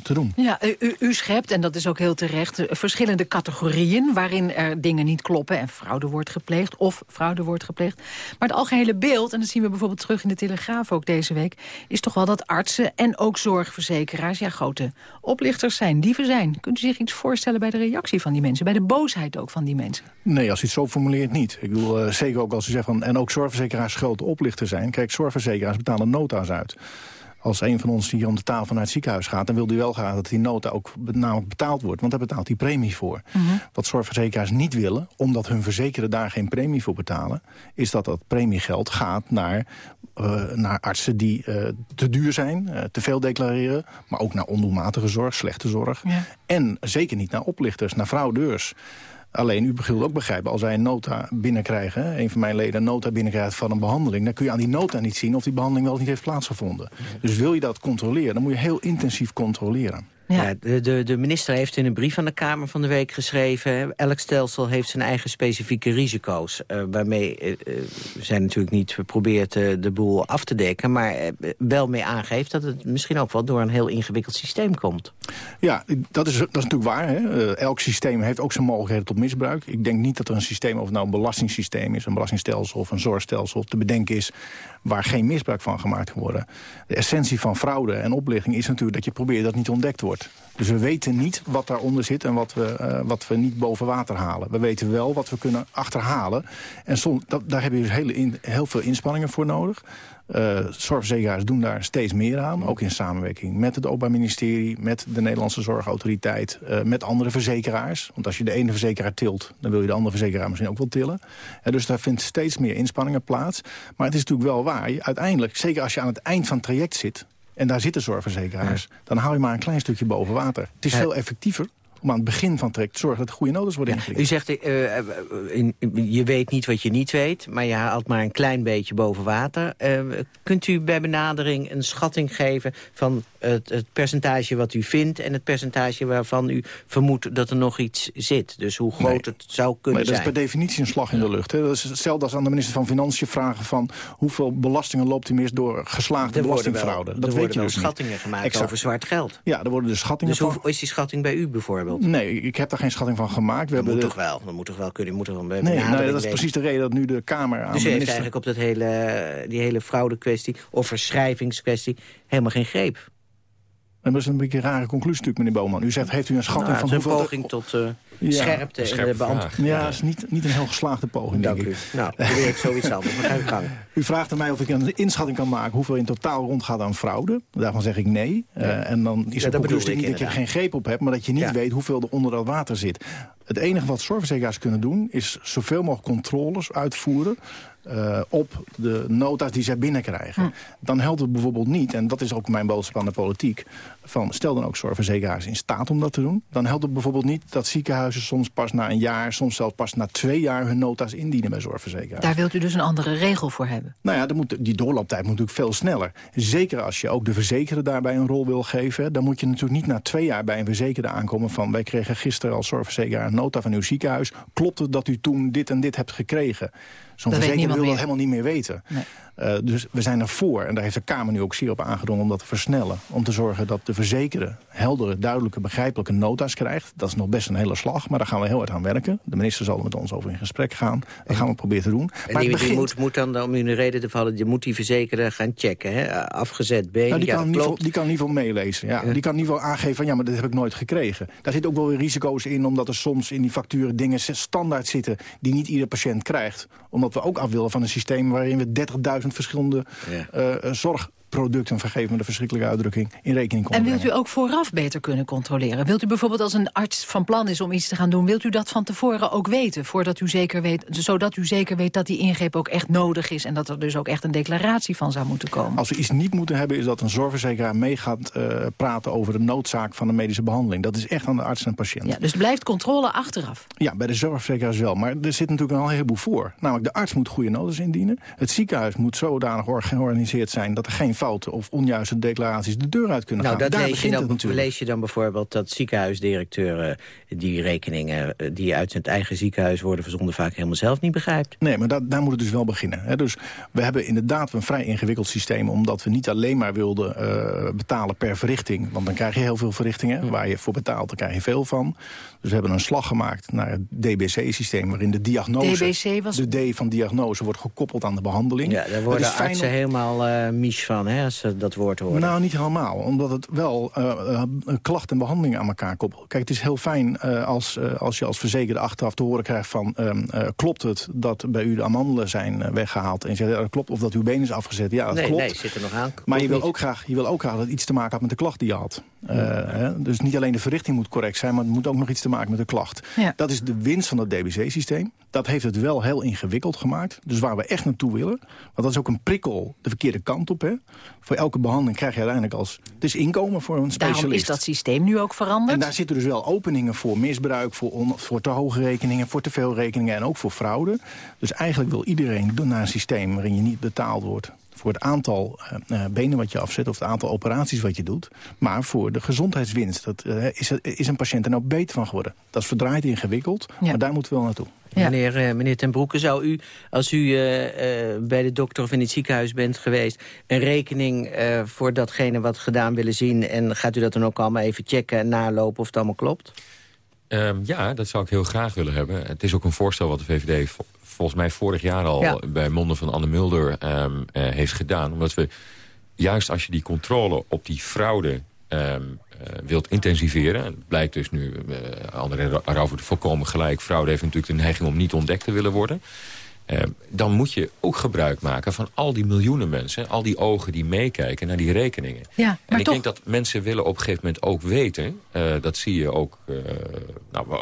te doen. Ja, u, u, schept, en dat is ook heel terecht, verschillende categorieën... waarin er dingen niet kloppen en fraude wordt gepleegd of fraude wordt gepleegd. Maar het algehele beeld, en dat zien we bijvoorbeeld terug in de Telegraaf ook deze week... is toch wel dat artsen en ook zorgverzekeraars ja, grote oplichters zijn, dieven zijn. Kunt u zich iets voorstellen bij de reactie van die mensen? Bij de boosheid ook van die mensen? Nee, als u het zo formuleert niet. Ik bedoel, zeker ook als u zegt van... en ook zorgverzekeraars grote oplichter zijn. Kijk, zorgverzekeraars betalen nota's uit. Als een van ons hier om de tafel naar het ziekenhuis gaat... dan wil u wel graag dat die nota ook namelijk betaald wordt. Want daar betaalt die premie voor. Mhm. Wat zorgverzekeraars niet willen, omdat hun verzekerden daar geen premie voor betalen... is dat dat premiegeld gaat naar, uh, naar artsen die uh, te duur zijn, uh, te veel declareren... maar ook naar ondoelmatige zorg, slechte zorg. Ja. En zeker niet naar oplichters, naar fraudeurs. Alleen, u begilt ook begrijpen, als wij een nota binnenkrijgen... een van mijn leden een nota binnenkrijgt van een behandeling... dan kun je aan die nota niet zien of die behandeling wel of niet heeft plaatsgevonden. Dus wil je dat controleren, dan moet je heel intensief controleren. Ja. de, de, de, minister heeft in een brief aan de Kamer van de Week geschreven... elk stelsel heeft zijn eigen specifieke risico's. Uh, waarmee uh, zij natuurlijk niet probeert uh, de boel af te dekken... maar wel mee aangeeft dat het misschien ook wel door een heel ingewikkeld systeem komt. Ja, dat is, dat is natuurlijk waar. Hè? elk systeem heeft ook zijn mogelijkheden tot misbruik. Ik denk niet dat er een systeem, of nou een belastingssysteem is... een belastingstelsel of een zorgstelsel te bedenken is... waar geen misbruik van gemaakt kan worden. De essentie van fraude en oplichting is natuurlijk dat je probeert dat niet ontdekt wordt. Dus we weten niet wat daaronder zit en wat we, uh, wat we niet boven water halen. We weten wel wat we kunnen achterhalen. En daar heb je dus hele heel veel inspanningen voor nodig. Uh, zorgverzekeraars doen daar steeds meer aan. Ook in samenwerking met het Openbaar Ministerie... met de Nederlandse Zorgautoriteit, uh, met andere verzekeraars. Want als je de ene verzekeraar tilt... dan wil je de andere verzekeraar misschien ook wel tillen. Uh, dus daar vindt steeds meer inspanningen plaats. Maar het is natuurlijk wel waar. Uiteindelijk, zeker als je aan het eind van het traject zit... En daar zitten zorgverzekeraars. Dan hou je maar een klein stukje boven water. Het is veel effectiever om aan het begin van te zorgen dat er goede notas worden ingediend. u zegt, uh, in, je weet niet wat je niet weet, maar je haalt maar een klein beetje boven water. Uh, kunt u bij benadering een schatting geven van het, het, percentage wat u vindt... en het percentage waarvan u vermoedt dat er nog iets zit? Dus hoe groot het zou kunnen zijn? Dat is per definitie een slag in de lucht. Hè. Dat is hetzelfde als aan de minister van Financiën vragen van... hoeveel belastingen loopt u mis door geslaagde er belastingfraude? dat weet je dus schattingen gemaakt exact. over zwart geld. Ja, er worden dus schattingen dus hoe is die schatting bij u bijvoorbeeld? Nee, ik heb daar geen schatting van gemaakt. We dat moet toch wel? Dat moet toch wel kunnen? Moet er wel nee, nee, dat is precies de reden dat nu de Kamer aan Dus u heeft eigenlijk op dat hele, die hele fraudekwestie of verschrijvingskwestie helemaal geen greep? En dat is een beetje een rare conclusie natuurlijk, meneer Boman. U zegt, heeft u een schatting nou, van hoeveel... een poging tot uh, ja, scherpte in de beantwoording. Ja, dat is niet, niet een heel geslaagde poging, Dank denk u. Nou, probeer ik zoiets anders. Maar ga u gang. U vraagt aan mij of ik een inschatting kan maken... hoeveel in totaal rondgaat aan fraude. Daarvan zeg ik nee. nee. Uh, en dan is ja, de conclusie niet dat je er geen greep op hebt... maar dat je niet ja. weet hoeveel er onder dat water zit. Het enige wat zorgverzekeraars kunnen doen... is zoveel mogelijk controles uitvoeren... Uh, op de nota's die zij binnenkrijgen. Hm. Dan helpt het bijvoorbeeld niet, en dat is ook mijn boodschap aan de politiek... van stel dan ook zorgverzekeraars in staat om dat te doen. Dan helpt het bijvoorbeeld niet dat ziekenhuizen soms pas na een jaar... soms zelfs pas na twee jaar hun nota's indienen bij zorgverzekeraars. Daar wilt u dus een andere regel voor hebben? Nou ja, dan moet, die doorlooptijd moet natuurlijk veel sneller. Zeker als je ook de verzekerde daarbij een rol wil geven... dan moet je natuurlijk niet na twee jaar bij een verzekerde aankomen van... wij kregen gisteren als zorgverzekeraar een nota van uw ziekenhuis. Klopt het dat u toen dit en dit hebt gekregen? Zo'n verzekeraar wil dat helemaal niet meer weten. Nee. Uh, dus we zijn ervoor, en daar heeft de Kamer nu ook zeer op aangedrongen... om dat te versnellen. Om te zorgen dat de verzekerde heldere, duidelijke, begrijpelijke nota's krijgt. Dat is nog best een hele slag, maar daar gaan we heel hard aan werken. De minister zal er met ons over in gesprek gaan. Dat gaan we proberen te doen. En maar die, begint... moet, moet, dan, om u een reden te vallen... je moet die verzekerde gaan checken, hè? afgezet, B. Nou, die, ja, kan die kan in ieder geval meelezen. Ja. ja. Die kan in ieder geval aangeven van ja, maar dit heb ik nooit gekregen. Daar zit ook wel weer risico's in, omdat er soms in die facturen dingen standaard zitten... die niet ieder patiënt krijgt. Omdat we ook af willen van een systeem waarin we 30.000 verschillende ja. uh, zorg producten, vergeef me de verschrikkelijke uitdrukking, in rekening konden En wilt u ook vooraf beter kunnen controleren? Wilt u bijvoorbeeld als een arts van plan is om iets te gaan doen... wilt u dat van tevoren ook weten, voordat u zeker weet, zodat u zeker weet dat die ingreep ook echt nodig is... en dat er dus ook echt een declaratie van zou moeten komen? Als we iets niet moeten hebben, is dat een zorgverzekeraar mee gaat eh, praten over de noodzaak van de medische behandeling. Dat is echt aan de arts en patiënt. Ja, dus blijft controle achteraf. Ja, bij de zorgverzekeraars wel. Maar er zit natuurlijk al een heleboel voor. Namelijk, de arts moet goede notas indienen. Het ziekenhuis moet zodanig georganiseerd zijn... dat er geen fouten of onjuiste declaraties de deur uit kunnen Nou, gaan. dat Daar lees je, dan, lees je dan bijvoorbeeld dat ziekenhuisdirecteuren... die rekeningen eh, die uit het eigen ziekenhuis worden verzonden... vaak helemaal zelf niet begrijpt. Nee, maar da daar moet het dus wel beginnen. Hè. Dus we hebben inderdaad een vrij ingewikkeld systeem... omdat we niet alleen maar wilden eh, betalen per verrichting. Want dan krijg je heel veel verrichtingen. Waar je voor betaalt, dan krijg je veel van. Dus we hebben een slag gemaakt naar het DBC-systeem... waarin de diagnose, DBC was- de D van diagnose, wordt gekoppeld aan de behandeling. Ja, daar worden is fijn artsen om- helemaal eh mies van, hè, als ze dat woord horen. Nou, niet helemaal. Omdat het wel eh, eh, klacht en behandeling aan elkaar koppelt. Kijk, het is heel fijn eh, als, als je als verzekerde achteraf te horen krijgt van... ehm, eh, klopt het dat bij u de amandelen zijn eh, weggehaald? En je zegt, ja, dat klopt. Of dat uw been is afgezet. Ja, dat nee, klopt. nee, zit er nog aan. Maar je wil, ook graag, je wil ook graag dat het iets te maken had met de klacht die je had. Eh, hè? Dus niet alleen de verrichting moet correct zijn... maar het moet ook nog iets te maken met de klacht. Ja. Dat is de winst van dat DBC-systeem. Dat heeft het wel heel ingewikkeld gemaakt. Dus waar we echt naartoe willen... want dat is ook een prikkel de verkeerde kant op. Hè? Voor elke behandeling krijg je uiteindelijk als... het is inkomen voor een specialist. Daarom is dat systeem nu ook veranderd. En daar zitten dus wel openingen voor misbruik, voor, on- voor te hoge rekeningen, voor te veel rekeningen en ook voor fraude. Dus eigenlijk wil iedereen naar een systeem waarin je niet betaald wordt voor het aantal eh, eh, benen wat je afzet of het aantal operaties wat je doet. Maar voor de gezondheidswinst. Dat, eh, is, is een patiënt er nou beter van geworden? Dat is verdraaid ingewikkeld, maar daar moeten we wel naartoe. Meneer, eh, meneer Ten Broeke, zou u, als u bij de dokter of in het ziekenhuis bent geweest... een rekening eh, voor datgene wat gedaan willen zien... en gaat u dat dan ook allemaal even checken en nalopen of het allemaal klopt? Ehm, ja, dat zou ik heel graag willen hebben. Het is ook een voorstel wat de VVD volgens mij vorig jaar al... Ja. bij monden van Anne Mulder ehm, eh, heeft gedaan. Omdat we, juist als je die controle op die fraude ehm, eh, wilt intensiveren... en het blijkt dus nu, uh, André Rauwvoet volkomen gelijk... fraude heeft natuurlijk de neiging om niet ontdekt te willen worden... Ehm, dan moet je ook gebruik maken van al die miljoenen mensen... al die ogen die meekijken naar die rekeningen. Ja, En maar ik toch, denk dat mensen willen op een gegeven moment ook weten... eh, dat zie je ook... eh, nou, eh,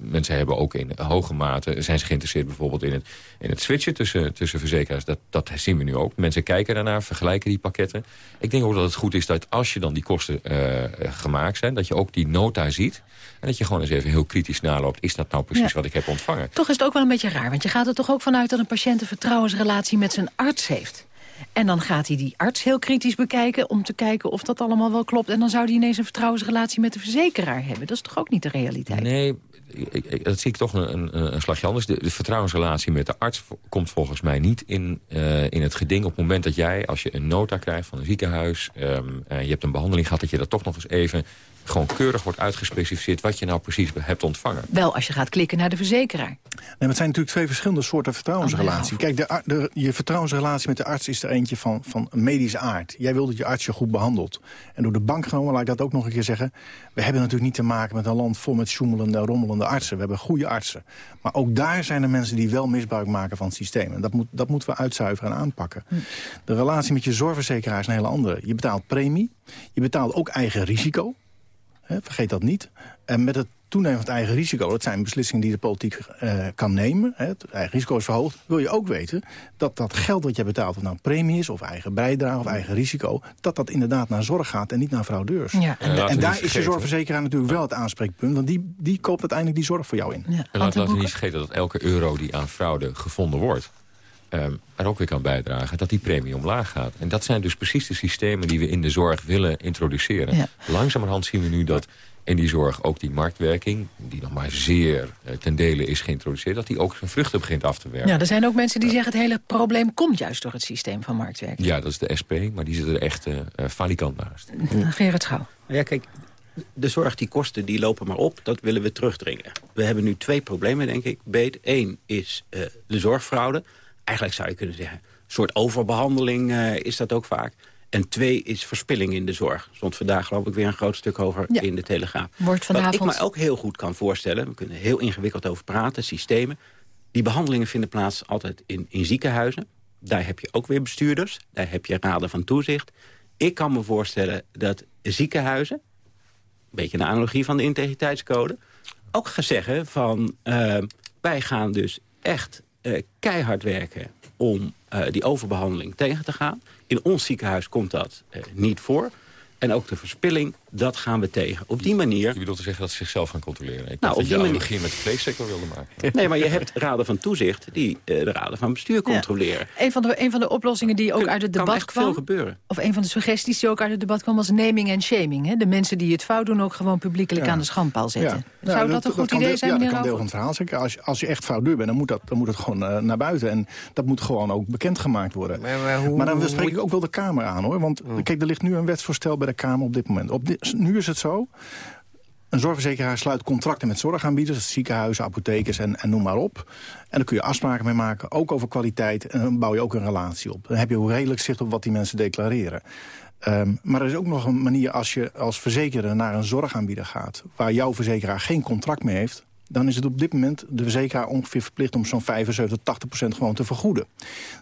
mensen hebben ook in hoge mate... zijn ze geïnteresseerd bijvoorbeeld in het, in het switchen tussen, tussen verzekeraars. Dat, dat zien we nu ook. Mensen kijken daarnaar, vergelijken die pakketten. Ik denk ook dat het goed is dat als je dan die kosten eh, gemaakt zijn... dat je ook die nota ziet... en dat je gewoon eens even heel kritisch naloopt... is dat nou precies Ja. wat ik heb ontvangen? toch is het ook wel een beetje raar. Want je gaat er toch ook vanuit dat een patiënt een vertrouwensrelatie met zijn arts heeft. En dan gaat hij die arts heel kritisch bekijken... om te kijken of dat allemaal wel klopt. En dan zou hij ineens een vertrouwensrelatie met de verzekeraar hebben. Dat is toch ook niet de realiteit? Nee, ik, ik- dat zie ik toch een, een, een slagje anders. De, de vertrouwensrelatie met de arts komt volgens mij niet in, eh, in het geding... op het moment dat jij, als je een nota krijgt van een ziekenhuis... en je hebt een behandeling gehad, dat je dat toch nog eens even... gewoon keurig wordt uitgespecificeerd wat je nou precies hebt ontvangen. Wel als je gaat klikken naar de verzekeraar. Nee, maar het zijn natuurlijk twee verschillende soorten vertrouwensrelatie. Kijk, de, de, je vertrouwensrelatie met de arts is er eentje van, van medische aard. Jij wilt dat je arts je goed behandelt. En door de bank genomen, laat ik dat ook nog een keer zeggen... we hebben natuurlijk niet te maken met een land vol met sjoemelende en rommelende artsen. We hebben goede artsen. Maar ook daar zijn er mensen die wel misbruik maken van het systeem. En dat, moet, dat moeten we uitzuiveren en aanpakken. De relatie met je zorgverzekeraar is een hele andere. Je betaalt premie, je betaalt ook eigen risico. Hè, vergeet dat niet. En met het toenemen van het eigen risico... dat zijn beslissingen die de politiek eh, kan nemen. Hè, het eigen risico is verhoogd. Wil je ook weten dat dat geld dat je betaalt... of nou premie is, of eigen bijdrage, of eigen risico... dat dat inderdaad naar zorg gaat en niet naar fraudeurs. Ja. En, En daar is je vergeten- zorgverzekeraar natuurlijk wel het aanspreekpunt... want die, die koopt uiteindelijk die zorg voor jou in. Ja. En laat, laten we niet vergeten dat elke euro die aan fraude gevonden wordt... ehm, er ook weer kan bijdragen dat die premie omlaag gaat. En dat zijn dus precies de systemen die we in de zorg willen introduceren. Ja. Langzamerhand zien we nu dat in die zorg ook die marktwerking... die nog maar zeer eh, ten dele is geïntroduceerd... dat die ook zijn vruchten begint af te werken. Ja, er zijn ook mensen die zeggen het hele probleem komt juist door het systeem van marktwerking. Ja, dat is de SP, maar die zitten er echt eh eh, falikant naast. Gerard Schouw. Ja, kijk, de zorg, die kosten, die lopen maar op. Dat willen we terugdringen. We hebben nu twee problemen, denk ik. Beet, één is eh, de zorgfraude. Eigenlijk zou je kunnen zeggen, een soort overbehandeling eh, is dat ook vaak. En twee is verspilling in de zorg. Stond vandaag geloof ik weer een groot stuk over Ja. in de Telegraaf. Wordt Wat vanavond... ik me ook heel goed kan voorstellen... we kunnen heel ingewikkeld over praten, systemen... die behandelingen vinden plaats altijd in, in ziekenhuizen. Daar heb je ook weer bestuurders. Daar heb je raden van toezicht. Ik kan me voorstellen dat ziekenhuizen... een beetje een analogie van de integriteitscode... ook gaan zeggen van... Uh, wij gaan dus echt uh, keihard werken om uh, die overbehandeling tegen te gaan. In ons ziekenhuis komt dat niet voor. En ook de verspilling, dat gaan we tegen. Op die manier... Je bedoelt te zeggen dat ze zichzelf gaan controleren. Ik nou, dat je manier... analogie met de vleessector wilde maken. Nee, maar je hebt raden van toezicht die uh, de raden van bestuur controleren. Ja. Een, van de, een van de oplossingen die ook Kun, uit het debat kan echt kwam... veel gebeuren. Of een van de suggesties die ook uit het debat kwam... was naming en shaming. Hè? De mensen die het fout doen ook gewoon publiekelijk Ja. aan de schandpaal zetten. Ja. Zou Ja, dat, een goed idee deel- zijn, Ja, dat kan deel van het verhaal. Als, als je echt fraudeur bent, dan moet, dat, dan moet het gewoon eh, naar buiten. En dat moet gewoon ook bekendgemaakt worden. Maar, maar hoe, Maar dan spreek ik ook wel de Kamer aan, hoor. Want kijk, er ligt nu een wetsvoorstel bij de Kamer op dit moment. Op nu is het zo... Een zorgverzekeraar sluit contracten met zorgaanbieders... ziekenhuizen, apothekers en, en noem maar op. En dan kun je afspraken mee maken, ook over kwaliteit. En dan bouw je ook een relatie op. Dan heb je redelijk zicht op wat die mensen declareren. Ehm, maar er is ook nog een manier als je als verzekerder naar een zorgaanbieder gaat... waar jouw verzekeraar geen contract mee heeft... dan is het op dit moment de verzekeraar ongeveer verplicht... om zo'n 75, 80 procent gewoon te vergoeden.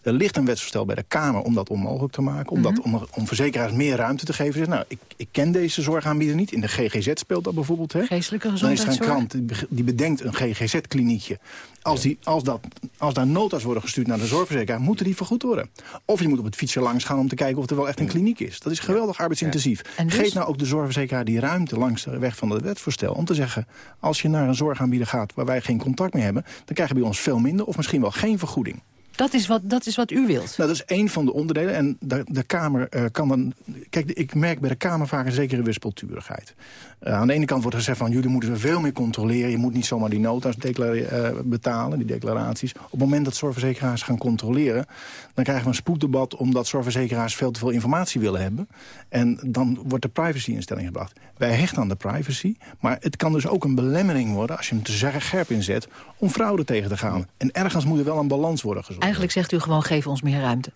Er ligt een wetsvoorstel bij de Kamer om dat onmogelijk te maken. Om, dat, om, om verzekeraars meer ruimte te geven. Zeg, nou, ik, ik ken deze zorgaanbieder niet. In de GGZ speelt dat bijvoorbeeld. Hè. Geestelijke Dan is er een gezondheidszorg? krant die bedenkt een GGZ-kliniekje. Als, die, als, dat, als daar notas worden gestuurd naar de zorgverzekeraar... moeten die vergoed worden. Of je moet op het fietsje langs gaan om te kijken of er wel echt een kliniek is. Dat is geweldig arbeidsintensief. En dus? Geef nou ook de zorgverzekeraar die ruimte langs de weg van het wetsvoorstel... om te zeggen, als je naar een zorgaanbieder gaat waar wij geen contact mee hebben... dan krijg je bij ons veel minder of misschien wel geen vergoeding. Dat is, wat, dat is wat u wilt. Nou, dat is één van de onderdelen. En de, de Kamer eh, kan dan... Kijk, ik merk bij de Kamer vaak een zekere wispelturigheid. Eh, aan de ene kant wordt gezegd van... jullie moeten veel meer controleren. Je moet niet zomaar die nota's eh, betalen, die declaraties. Op het moment dat zorgverzekeraars gaan controleren... dan krijgen we een spoeddebat omdat zorgverzekeraars veel te veel informatie willen hebben. En dan wordt de privacy in stelling gebracht. Wij hechten aan de privacy. Maar het kan dus ook een belemmering worden... als je hem te scherp inzet om fraude tegen te gaan. En ergens moet er wel een balans worden gezocht. Eigenlijk zegt u gewoon, geef ons meer ruimte.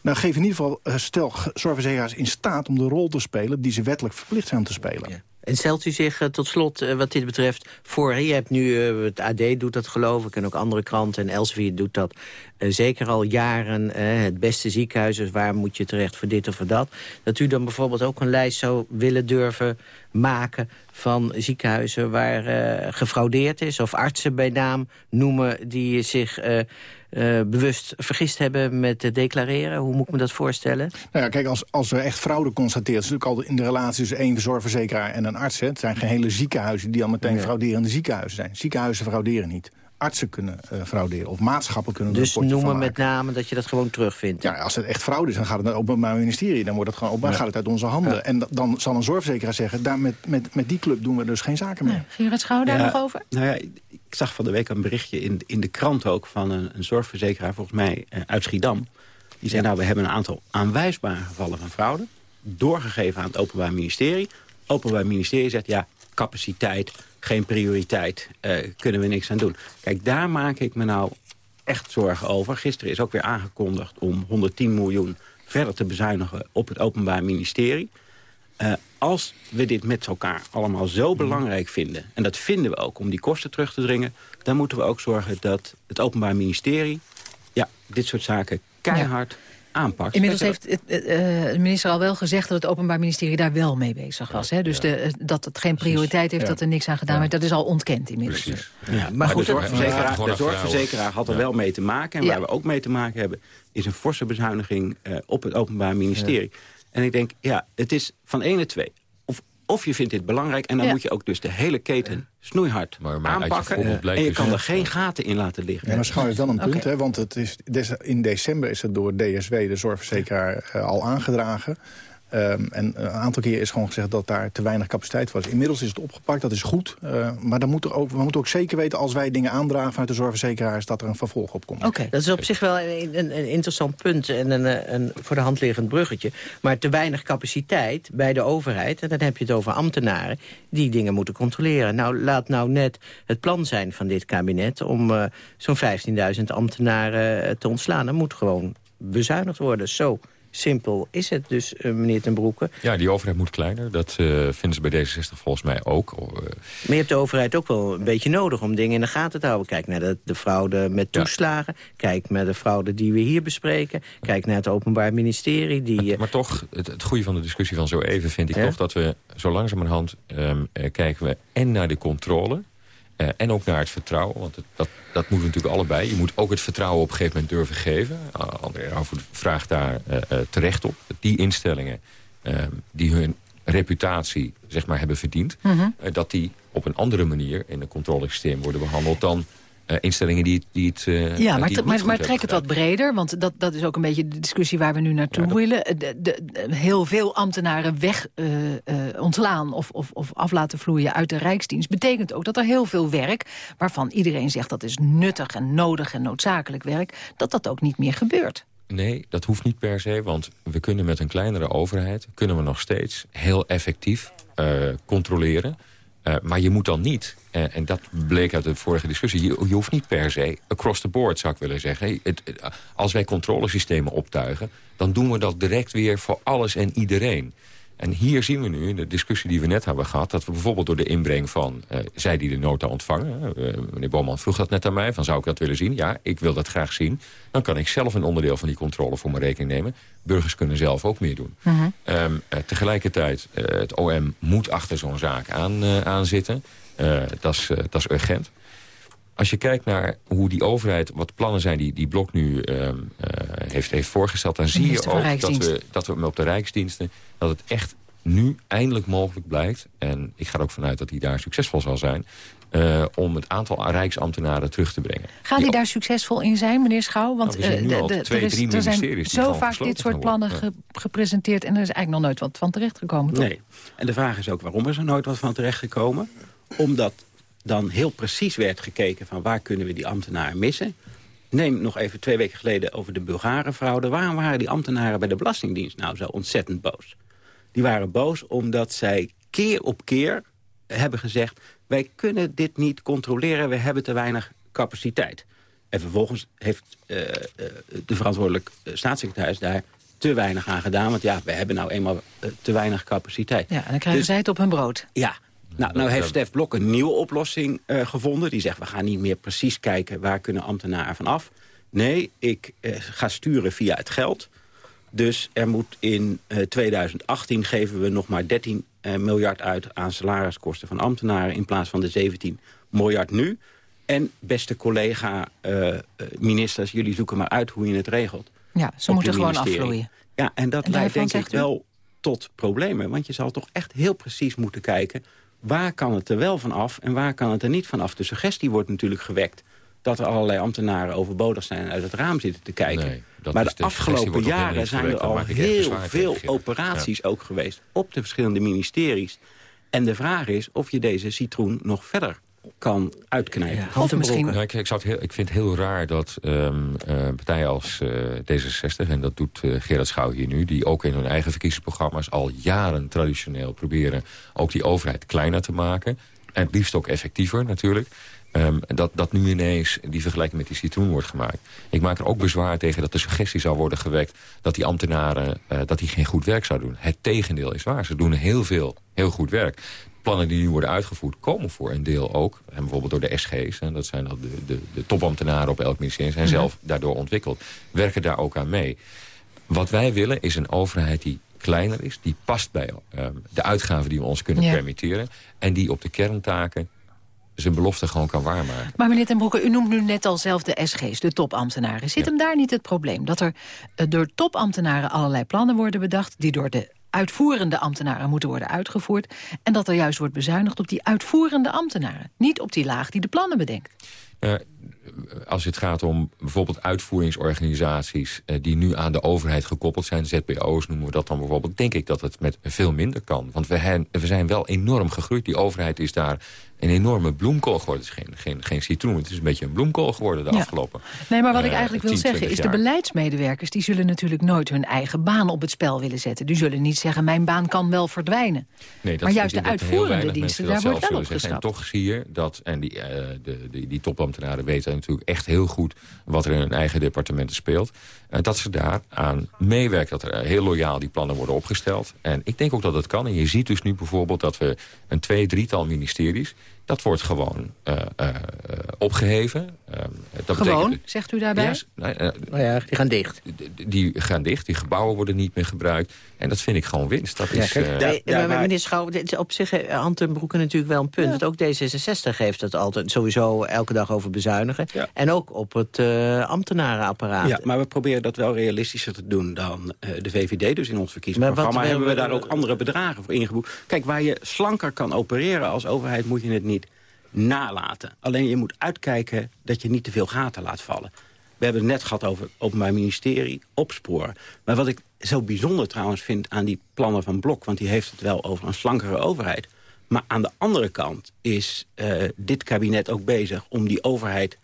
Nou, geef in ieder geval, eh, stel zorgverzekeraars in staat om de rol te spelen... die ze wettelijk verplicht zijn te spelen. En stelt u zich eh, tot slot eh, wat dit betreft voor... je hebt nu, het AD doet dat geloof ik... en ook andere kranten en Elsevier doet dat zeker al jaren. het beste ziekenhuis, dus waar moet je terecht voor dit of voor dat. Dat u dan bijvoorbeeld ook een lijst zou willen durven maken... van ziekenhuizen waar eh, gefraudeerd is... of artsen bij naam noemen die zich... eh, bewust vergist hebben met declareren? Hoe moet ik me dat voorstellen? Nou ja, kijk, als, als er echt fraude constateert... is natuurlijk al in de relatie tussen één zorgverzekeraar en een arts. Hè. Het zijn geen hele ziekenhuizen die al meteen Ja. frauderende ziekenhuizen zijn. Ziekenhuizen frauderen niet. Artsen kunnen eh, frauderen. Of maatschappen kunnen er Dus een potje noemen met name dat je dat gewoon terugvindt. Ja, als het echt fraude is, dan gaat het naar het Openbaar Ministerie. Dan wordt het gewoon openbaar, gaat het uit onze handen. En da- dan zal een zorgverzekeraar zeggen... Daar met, met, met die club doen we dus geen zaken meer. Gerard Schouw daar Ja, nog over? Nou ja, ik zag van de week een berichtje in, in de krant ook... van een, een zorgverzekeraar, volgens mij eh, uit Schiedam. Die zei, nou, we hebben een aantal aanwijsbare gevallen van fraude... doorgegeven aan het Openbaar Ministerie. Openbaar Ministerie zegt, ja, capaciteit, geen prioriteit... eh, kunnen we niks aan doen. Kijk, daar maak ik me nou echt zorgen over. Gisteren is ook weer aangekondigd om 110 miljoen verder te bezuinigen... op het Openbaar Ministerie... Eh, als we dit met elkaar allemaal zo belangrijk vinden... en dat vinden we ook om die kosten terug te dringen... dan moeten we ook zorgen dat het Openbaar Ministerie... ja, dit soort zaken keihard aanpakt. Inmiddels heeft het, eh, eh, de minister al wel gezegd dat het Openbaar Ministerie daar wel mee bezig was. Hè? Dus de, eh, dat het geen prioriteit heeft, Ja. dat er niks aan gedaan werd, dat is al ontkend inmiddels. Ja, Maar goed, de zorgverzekeraar, de had er Ja. wel mee te maken. En Ja. waar we ook mee te maken hebben... is een forse bezuiniging eh, op het Openbaar Ministerie. En ik denk, ja, het is van ene twee. Of, of je vindt dit belangrijk... en dan Ja. moet je ook dus de hele keten snoeihard Maar- maar uit je aanpakken. blijkt en je dus kan er geen gaten in laten liggen. Ja, maar Schouw heeft wel een punt, hè, want het is, in december is het door DSW, de zorgverzekeraar, eh, al aangedragen. Ehm, en een aantal keer is gewoon gezegd dat daar te weinig capaciteit was. Inmiddels is het opgepakt, dat is goed. Eh, maar dan moet er ook, we moeten ook zeker weten als wij dingen aandragen vanuit de zorgverzekeraars... dat er een vervolg op komt. Oké. Dat is op zich wel een, een, interessant punt en een, een voor de hand liggend bruggetje. Maar te weinig capaciteit bij de overheid, en dan heb je het over ambtenaren... die dingen moeten controleren. Nou, laat nou net het plan zijn van dit kabinet... om eh, zo'n 15.000 ambtenaren eh, te ontslaan. Dat moet gewoon bezuinigd worden. Zo simpel is het dus, uh, meneer Ten Broeke. Ja, die overheid moet kleiner. Dat uh, vinden ze bij D66 volgens mij ook. Uh, maar je hebt de overheid ook wel een beetje nodig om dingen in de gaten te houden. Kijk naar de, de fraude met toeslagen. Ja. Kijk naar de fraude die we hier bespreken. Kijk naar het Openbaar Ministerie. Die, maar, maar toch, het, het goede van de discussie van zo even vind ik ja? toch... dat we zo langzamerhand um, kijken we en naar de controle... Uh, en ook naar het vertrouwen, want het, dat, dat moet natuurlijk allebei. Je moet ook het vertrouwen op een gegeven moment durven geven. Uh, André Rauwvoet vraagt daar uh, terecht op. Dat die instellingen die hun reputatie zeg maar, hebben verdiend... Mm -hmm. dat die op een andere manier in een controlesysteem worden behandeld... dan uh, instellingen die, die het uh, Ja, maar, het maar, maar trek het wat breder, want dat, dat is ook een beetje de discussie waar we nu naartoe ja, dat... willen. De, de, de, heel veel ambtenaren weg uh, ontslaan of, of, of af laten vloeien uit de Rijksdienst... betekent ook dat er heel veel werk, waarvan iedereen zegt dat is nuttig en nodig en noodzakelijk werk... dat dat ook niet meer gebeurt. Nee, dat hoeft niet per se, want we kunnen met een kleinere overheid... kunnen we nog steeds heel effectief controleren... Uh, maar je moet dan niet, uh, en dat bleek uit de vorige discussie... Je, hoeft niet per se, across the board zou ik willen zeggen... Het, het, als wij controlesystemen optuigen... dan doen we dat direct weer voor alles en iedereen. En hier zien we nu, in de discussie die we net hebben gehad... dat we bijvoorbeeld door de inbreng van uh, zij die de nota ontvangen... meneer Boman vroeg dat net aan mij, van zou ik dat willen zien? Ja, ik wil dat graag zien. Dan kan ik zelf een onderdeel van die controle voor mijn rekening nemen. Burgers kunnen zelf ook meer doen. Uh -huh. um, tegelijkertijd, uh, het OM moet achter zo'n zaak aan, aan zitten. dat is urgent als je kijkt naar hoe die overheid, wat plannen zijn die, die Blok nu uh, uh, heeft, heeft voorgesteld... dan zie je ook dat we, dat we op de Rijksdiensten... dat het echt nu eindelijk mogelijk blijkt... en ik ga er ook vanuit dat hij daar succesvol zal zijn... Uh, om het aantal Rijksambtenaren terug te brengen. Gaan die, die daar succesvol in zijn, meneer Schouw? Want nou, de, de, twee, er, is, er zijn zo vaak dit soort plannen ge, gepresenteerd... en er is eigenlijk nog nooit wat van terechtgekomen, toch? Nee, en de vraag is ook waarom is er nooit wat van terechtgekomen? Omdat dan heel precies werd gekeken van waar kunnen we die ambtenaren missen. Neem nog even twee weken geleden over de Bulgarenfraude. Waarom waren die ambtenaren bij de Belastingdienst nou zo ontzettend boos? Die waren boos omdat zij keer op keer hebben gezegd... wij kunnen dit niet controleren, we hebben te weinig capaciteit. En vervolgens heeft uh, uh, de verantwoordelijk staatssecretaris daar te weinig aan gedaan. Want ja, we hebben nou eenmaal te weinig capaciteit. Ja, en dan krijgen dus, zij het op hun brood. Ja, nou, nou heeft Stef Blok een nieuwe oplossing uh, gevonden. Die zegt, we gaan niet meer precies kijken waar kunnen ambtenaren van af. Nee, ik uh, ga sturen via het geld. Dus er moet in uh, 2018 geven we nog maar 13 miljard uit aan salariskosten van ambtenaren... in plaats van de 17 miljard nu. En beste collega-ministers, jullie zoeken maar uit hoe je het regelt. Ja, ze moeten gewoon afvloeien. Ja, en dat en leidt denk ik wel tot problemen. Want je zal toch echt heel precies moeten kijken waar kan het er wel van af en waar kan het er niet van af? De suggestie wordt natuurlijk gewekt dat er allerlei ambtenaren overbodig zijn... en uit het raam zitten te kijken. Nee, maar de, de afgelopen jaren zijn er al heel veel operaties ja. ook geweest... op de verschillende ministeries. En de vraag is of je deze citroen nog verder kan uitknijpen. Ja, of misschien... Nou, ik, ik, zou het heel, ik vind het heel raar dat um, uh, partijen als uh, D66... en dat doet uh, Gerard Schouw hier nu... die ook in hun eigen verkiezingsprogramma's al jaren traditioneel proberen... ook die overheid kleiner te maken. En het liefst ook effectiever natuurlijk. Um, dat, dat nu ineens die vergelijking met die citroen wordt gemaakt. Ik maak er ook bezwaar tegen dat de suggestie zou worden gewekt... dat die ambtenaren uh, dat die geen goed werk zouden doen. Het tegendeel is waar. Ze doen heel veel heel goed werk plannen die nu worden uitgevoerd komen voor een deel ook. En bijvoorbeeld door de SG's, en dat zijn dan de, de, de topambtenaren op elk ministerie... zijn zelf daardoor ontwikkeld, werken daar ook aan mee. Wat wij willen is een overheid die kleiner is... die past bij uh, de uitgaven die we ons kunnen ja. permitteren... en die op de kerntaken zijn belofte gewoon kan waarmaken. Maar meneer Ten Broeke, u noemt nu net al zelf de SG's, de topambtenaren. Zit ja. hem daar niet het probleem? Dat er uh, door topambtenaren allerlei plannen worden bedacht... die door de uitvoerende ambtenaren moeten worden uitgevoerd... en dat er juist wordt bezuinigd op die uitvoerende ambtenaren. Niet op die laag die de plannen bedenkt. Uh, als het gaat om bijvoorbeeld uitvoeringsorganisaties... Uh, die nu aan de overheid gekoppeld zijn, ZBO's noemen we dat dan bijvoorbeeld... denk ik dat het met veel minder kan. Want we zijn wel enorm gegroeid. Die overheid is daar een enorme bloemkool geworden. Het is geen, geen, geen citroen, het is een beetje een bloemkool geworden de ja. afgelopen Nee, maar wat ik eigenlijk uh, 10, wil zeggen is... de beleidsmedewerkers die zullen natuurlijk nooit hun eigen baan op het spel willen zetten. Die zullen niet zeggen, mijn baan kan wel verdwijnen. Nee, dat maar juist de uitvoerende diensten, daar wordt wel op En toch zie je dat, en die, uh, de, die, die topambtenaren ambtenaren weten natuurlijk echt heel goed... wat er in hun eigen departementen speelt. En dat ze daar aan meewerken. Dat er heel loyaal die plannen worden opgesteld. En ik denk ook dat dat kan. En je ziet dus nu bijvoorbeeld dat we een twee, drietal ministeries... Dat wordt gewoon uh, uh, opgeheven. Uh, dat gewoon, betekent, zegt u daarbij? Ja, nou ja, die gaan dicht. Die gaan dicht, die gebouwen worden niet meer gebruikt. En dat vind ik gewoon winst. Dat ja, is, kijk, uh, maar meneer Schouw, op zich Hand ten Broeke natuurlijk wel een punt. Want ook D66 heeft het altijd sowieso elke dag over bezuinigen. En ook op het ambtenarenapparaat. Ja, maar we proberen dat wel realistischer te doen dan de VVD. Dus in ons verkiezingsprogramma hebben we daar ook andere bedragen voor ingeboekt. Kijk, waar je slanker kan opereren als overheid moet je het niet nalaten. Alleen je moet uitkijken dat je niet te veel gaten laat vallen. We hebben het net gehad over het Openbaar Ministerie, opsporen. Maar wat ik zo bijzonder trouwens vind aan die plannen van Blok... want die heeft het wel over een slankere overheid... maar aan de andere kant is uh, dit kabinet ook bezig om die overheid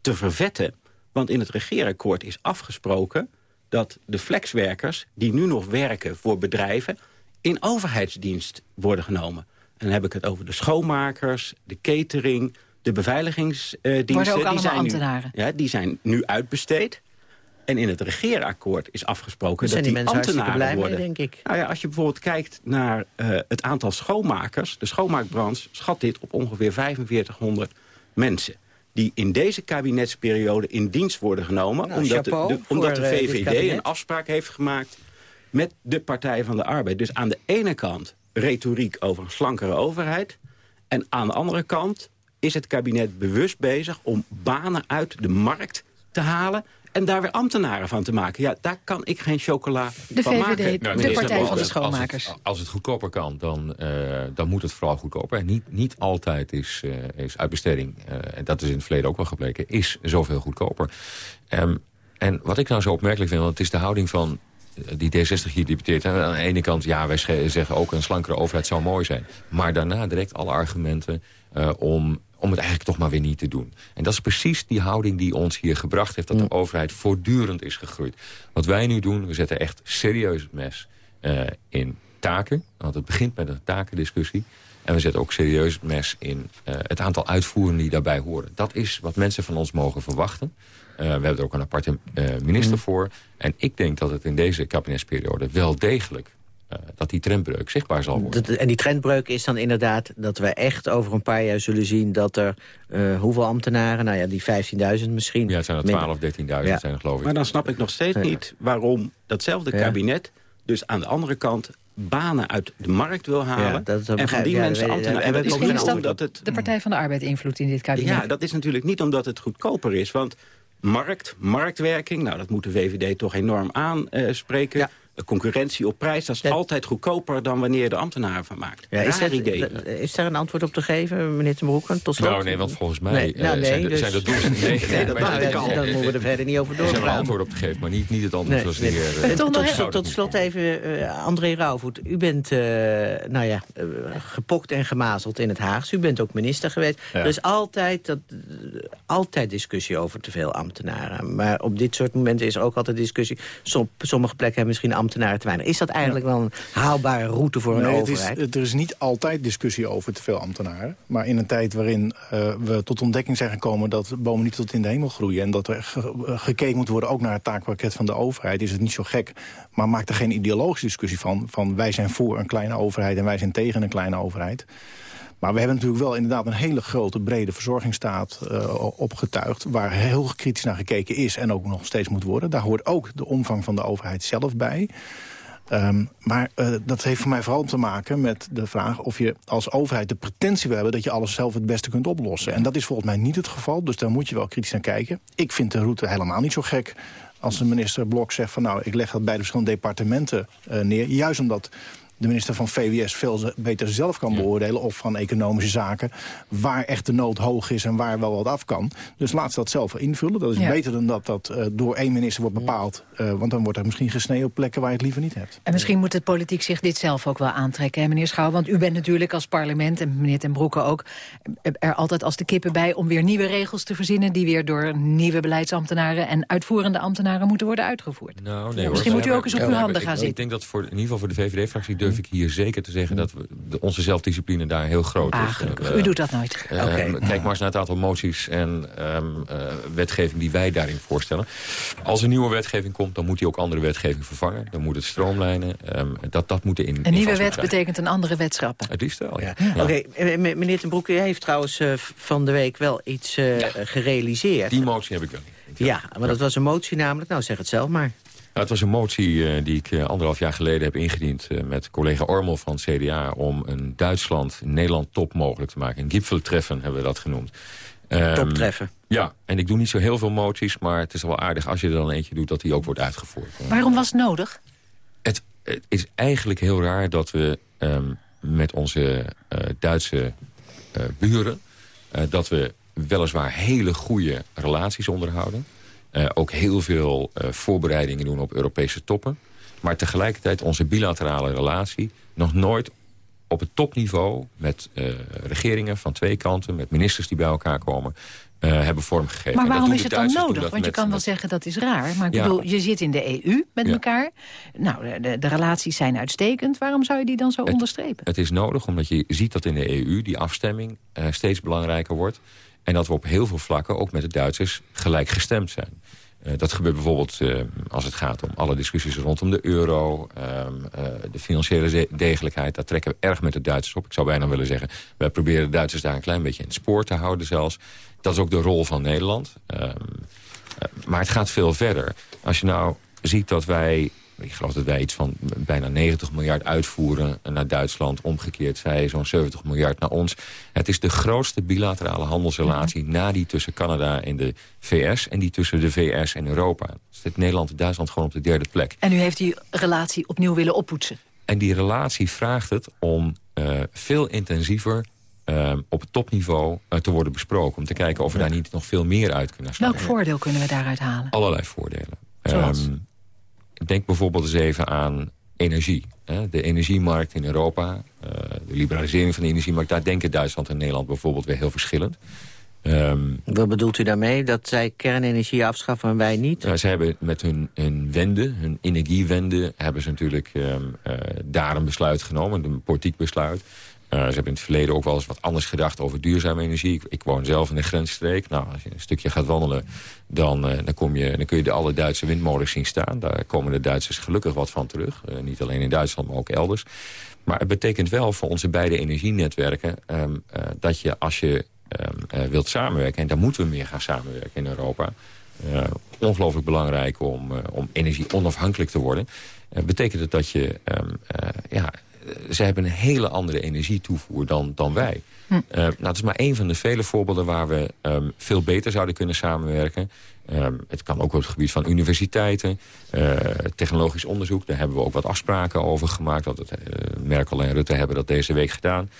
te vervetten. Want in het regeerakkoord is afgesproken dat de flexwerkers... die nu nog werken voor bedrijven in overheidsdienst worden genomen. En dan heb ik het over de schoonmakers, de catering, de beveiligingsdiensten. Worden ook allemaal die zijn ambtenaren? Nu, ja, die zijn nu uitbesteed. En in het regeerakkoord is afgesproken dat die, die ambtenaren blij worden. Mee, denk ik. Nou ja, als je bijvoorbeeld kijkt naar uh, het aantal schoonmakers... de schoonmaakbranche schat dit op ongeveer 4500 mensen die in deze kabinetsperiode in dienst worden genomen... Nou, omdat, chapeau de, omdat de VVD een afspraak heeft gemaakt met de Partij van de Arbeid. Dus aan de ene kant retoriek over een slankere overheid. En aan de andere kant is het kabinet bewust bezig om banen uit de markt te halen en daar weer ambtenaren van te maken. Ja, daar kan ik geen chocola de van VVD, maken. Nou, de Partij van de Schoonmakers. Als het, als het goedkoper kan, dan, uh, dan moet het vooral goedkoper. En niet, niet altijd is, uh, is uitbesteding, uh, en dat is in het verleden ook wel gebleken... is zoveel goedkoper. Um, en wat ik nou zo opmerkelijk vind, want het is de houding van die D60 hier debuteert. aan de ene kant, ja, wij zeggen ook een slankere overheid zou mooi zijn. Maar daarna direct alle argumenten uh, om, om het eigenlijk toch maar weer niet te doen. En dat is precies die houding die ons hier gebracht heeft... dat de overheid voortdurend is gegroeid. Wat wij nu doen, we zetten echt serieus het mes uh, in taken. Want het begint met een takendiscussie. En we zetten ook serieus het mes in uh, het aantal uitvoeringen die daarbij horen. Dat is wat mensen van ons mogen verwachten. Uh, we hebben er ook een aparte uh, minister mm. voor. En ik denk dat het in deze kabinetsperiode wel degelijk... Uh, dat die trendbreuk zichtbaar zal worden. Dat, en die trendbreuk is dan inderdaad dat we echt over een paar jaar zullen zien... dat er hoeveel ambtenaren, nou ja, die 15.000 misschien... Ja, het zijn er 12 of 13.000 ja. zijn er geloof ik. Maar dan snap ik nog steeds niet waarom datzelfde kabinet... dus aan de andere kant banen uit de markt wil halen. Ja, dat, dat en van die ja, mensen ambtenaren. En misschien is dat, dat het, de Partij van de Arbeid invloed in dit kabinet. Ja, dat is natuurlijk niet omdat het goedkoper is. Want markt, marktwerking, nou dat moet de VVD toch enorm aanspreken. Uh, concurrentie op prijs, dat is altijd goedkoper dan wanneer je de ambtenaren van maakt. Ja, is, er, idee. is daar een antwoord op te geven, meneer Ten Broeke? Tot slot? Nou, nee, want volgens mij nee, nou, nee, zijn, dus... zijn de doelen... Nee, nee, dat nou, ja, dan moeten we er verder niet over doorgaan. Er zijn een antwoord op te geven, maar niet, niet het antwoord zoals nee. de heer... Uh, tot, tot, slot, tot slot even, uh, André Rauwvoet. U bent, uh, nou ja, uh, gepokt en gemazeld in het Haags. U bent ook minister geweest. Ja. Er is altijd, dat, altijd discussie over te veel ambtenaren. Maar op dit soort momenten is er ook altijd discussie. Op sommige plekken hebben misschien ambtenaren te weinig. Is dat eigenlijk ja. wel een haalbare route voor een overheid? Is, er is niet altijd discussie over te veel ambtenaren. Maar in een tijd waarin uh, we tot ontdekking zijn gekomen... dat bomen niet tot in de hemel groeien... en dat er ge gekeken moet worden ook naar het taakpakket van de overheid... is het niet zo gek. Maar maak er geen ideologische discussie van. Van wij zijn voor een kleine overheid en wij zijn tegen een kleine overheid. Maar we hebben natuurlijk wel inderdaad een hele grote, brede verzorgingsstaat uh, opgetuigd... waar heel kritisch naar gekeken is en ook nog steeds moet worden. Daar hoort ook de omvang van de overheid zelf bij... Um, maar uh, dat heeft voor mij vooral te maken met de vraag of je als overheid de pretentie wil hebben dat je alles zelf het beste kunt oplossen. En dat is volgens mij niet het geval, dus daar moet je wel kritisch naar kijken. Ik vind de route helemaal niet zo gek als de minister Blok zegt van nou, ik leg dat bij de verschillende departementen uh, neer. Juist omdat de minister van VWS veel beter zelf kan beoordelen... of van economische zaken, waar echt de nood hoog is... en waar wel wat af kan. Dus laat ze dat zelf invullen. Dat is ja. beter dan dat dat uh, door één minister wordt bepaald. Uh, want dan wordt er misschien gesneden op plekken waar je het liever niet hebt. En misschien moet het politiek zich dit zelf ook wel aantrekken, hè, meneer Schouw? Want u bent natuurlijk als parlement, en meneer Ten Broeke ook... er altijd als de kippen bij om weer nieuwe regels te verzinnen... die weer door nieuwe beleidsambtenaren en uitvoerende ambtenaren moeten worden uitgevoerd. Nou, nee, misschien hoor. moet u ook eens op uw handen gaan ik, zitten. Ik denk dat voor, in ieder geval voor de VVD-fractie... durf ik hier zeker te zeggen dat we, de, onze zelfdiscipline daar heel groot ah, is. gelukkig. U doet dat nooit. Uh, Kijk maar eens naar het aantal moties en um, uh, wetgeving die wij daarin voorstellen. Als er nieuwe wetgeving komt, dan moet die ook andere wetgeving vervangen. Dan moet het stroomlijnen. Um, dat, dat moet in. Een nieuwe wet betekent een andere wet schrappen. Het liefst wel, ja. ja. Oké, okay. meneer ten Broek, u heeft trouwens uh, van de week wel iets ja. gerealiseerd. Die motie heb ik wel. Ja, maar dat was een motie namelijk. Nou, zeg het zelf maar. Nou, het was een motie uh, die ik uh, anderhalf jaar geleden heb ingediend... Uh, met collega Ormel van het CDA... om een Duitsland-Nederland top mogelijk te maken. Een Gipfeltreffen hebben we dat genoemd. Um, Toptreffen. Ja, en ik doe niet zo heel veel moties... maar het is wel aardig als je er dan eentje doet... dat die ook wordt uitgevoerd. Waarom was het nodig? Het, het is eigenlijk heel raar dat we um, met onze Duitse buren... dat we weliswaar hele goede relaties onderhouden... Uh, ook heel veel uh, voorbereidingen doen op Europese toppen. Maar tegelijkertijd onze bilaterale relatie nog nooit op het topniveau... met uh, regeringen van twee kanten, met ministers die bij elkaar komen... hebben vormgegeven. Maar waarom is het dan nodig? Want je kan wel zeggen dat is raar. Maar ik ja. bedoel, je zit in de EU met ja. elkaar. Nou, de, de, relaties zijn uitstekend. Waarom zou je die dan zo het, onderstrepen? Het is nodig omdat je ziet dat in de EU die afstemming steeds belangrijker wordt... En dat we op heel veel vlakken ook met de Duitsers gelijk gestemd zijn. Uh, dat gebeurt bijvoorbeeld uh, als het gaat om alle discussies rondom de euro... Uh, de financiële degelijkheid. Daar trekken we erg met de Duitsers op. Ik zou bijna willen zeggen... wij proberen de Duitsers daar een klein beetje in het spoor te houden zelfs. Dat is ook de rol van Nederland. Ehm, maar het gaat veel verder. Als je nou ziet dat wij ik geloof dat wij iets van bijna 90 miljard uitvoeren naar Duitsland. Omgekeerd zij zo'n 70 miljard naar ons. Het is de grootste bilaterale handelsrelatie Mhm. na die tussen Canada en de VS... en die tussen de VS en Europa. Zit Nederland en Duitsland gewoon op de derde plek. En u heeft die relatie opnieuw willen oppoetsen? En die relatie vraagt het om uh, veel intensiever uh, op het topniveau uh, te worden besproken. Om te kijken of we daar niet nog veel meer uit kunnen snijden. Welk voordeel kunnen we daaruit halen? Allerlei voordelen. Um, denk bijvoorbeeld eens even aan energie. Hè? De energiemarkt in Europa, uh, de liberalisering van de energiemarkt... daar denken Duitsland en Nederland bijvoorbeeld weer heel verschillend. Um, Wat bedoelt u daarmee? Dat zij kernenergie afschaffen en wij niet? Uh, ze hebben met hun, hun wende, hun energiewende... hebben ze natuurlijk um, uh, daar een besluit genomen, een politiek besluit... Uh, ze hebben in het verleden ook wel eens wat anders gedacht over duurzame energie. Ik, woon zelf in de grensstreek. Nou, als je een stukje gaat wandelen, dan, uh, dan, kom je, dan kun je de alle Duitse windmolens zien staan. Daar komen de Duitsers gelukkig wat van terug. Uh, niet alleen in Duitsland, maar ook elders. Maar het betekent wel voor onze beide energienetwerken... Um, dat je als je um, wilt samenwerken, en daar moeten we meer gaan samenwerken in Europa... ongelooflijk belangrijk om, om energie onafhankelijk te worden... betekent het dat je um, ja, ze hebben een hele andere energietoevoer dan, dan wij. Hm. Uh, nou, het is maar één van de vele voorbeelden waar we um, veel beter zouden kunnen samenwerken. Um, het kan ook op het gebied van universiteiten, uh, technologisch onderzoek. Daar hebben we ook wat afspraken over gemaakt. Dat het, uh, Merkel en Rutte hebben dat deze week gedaan.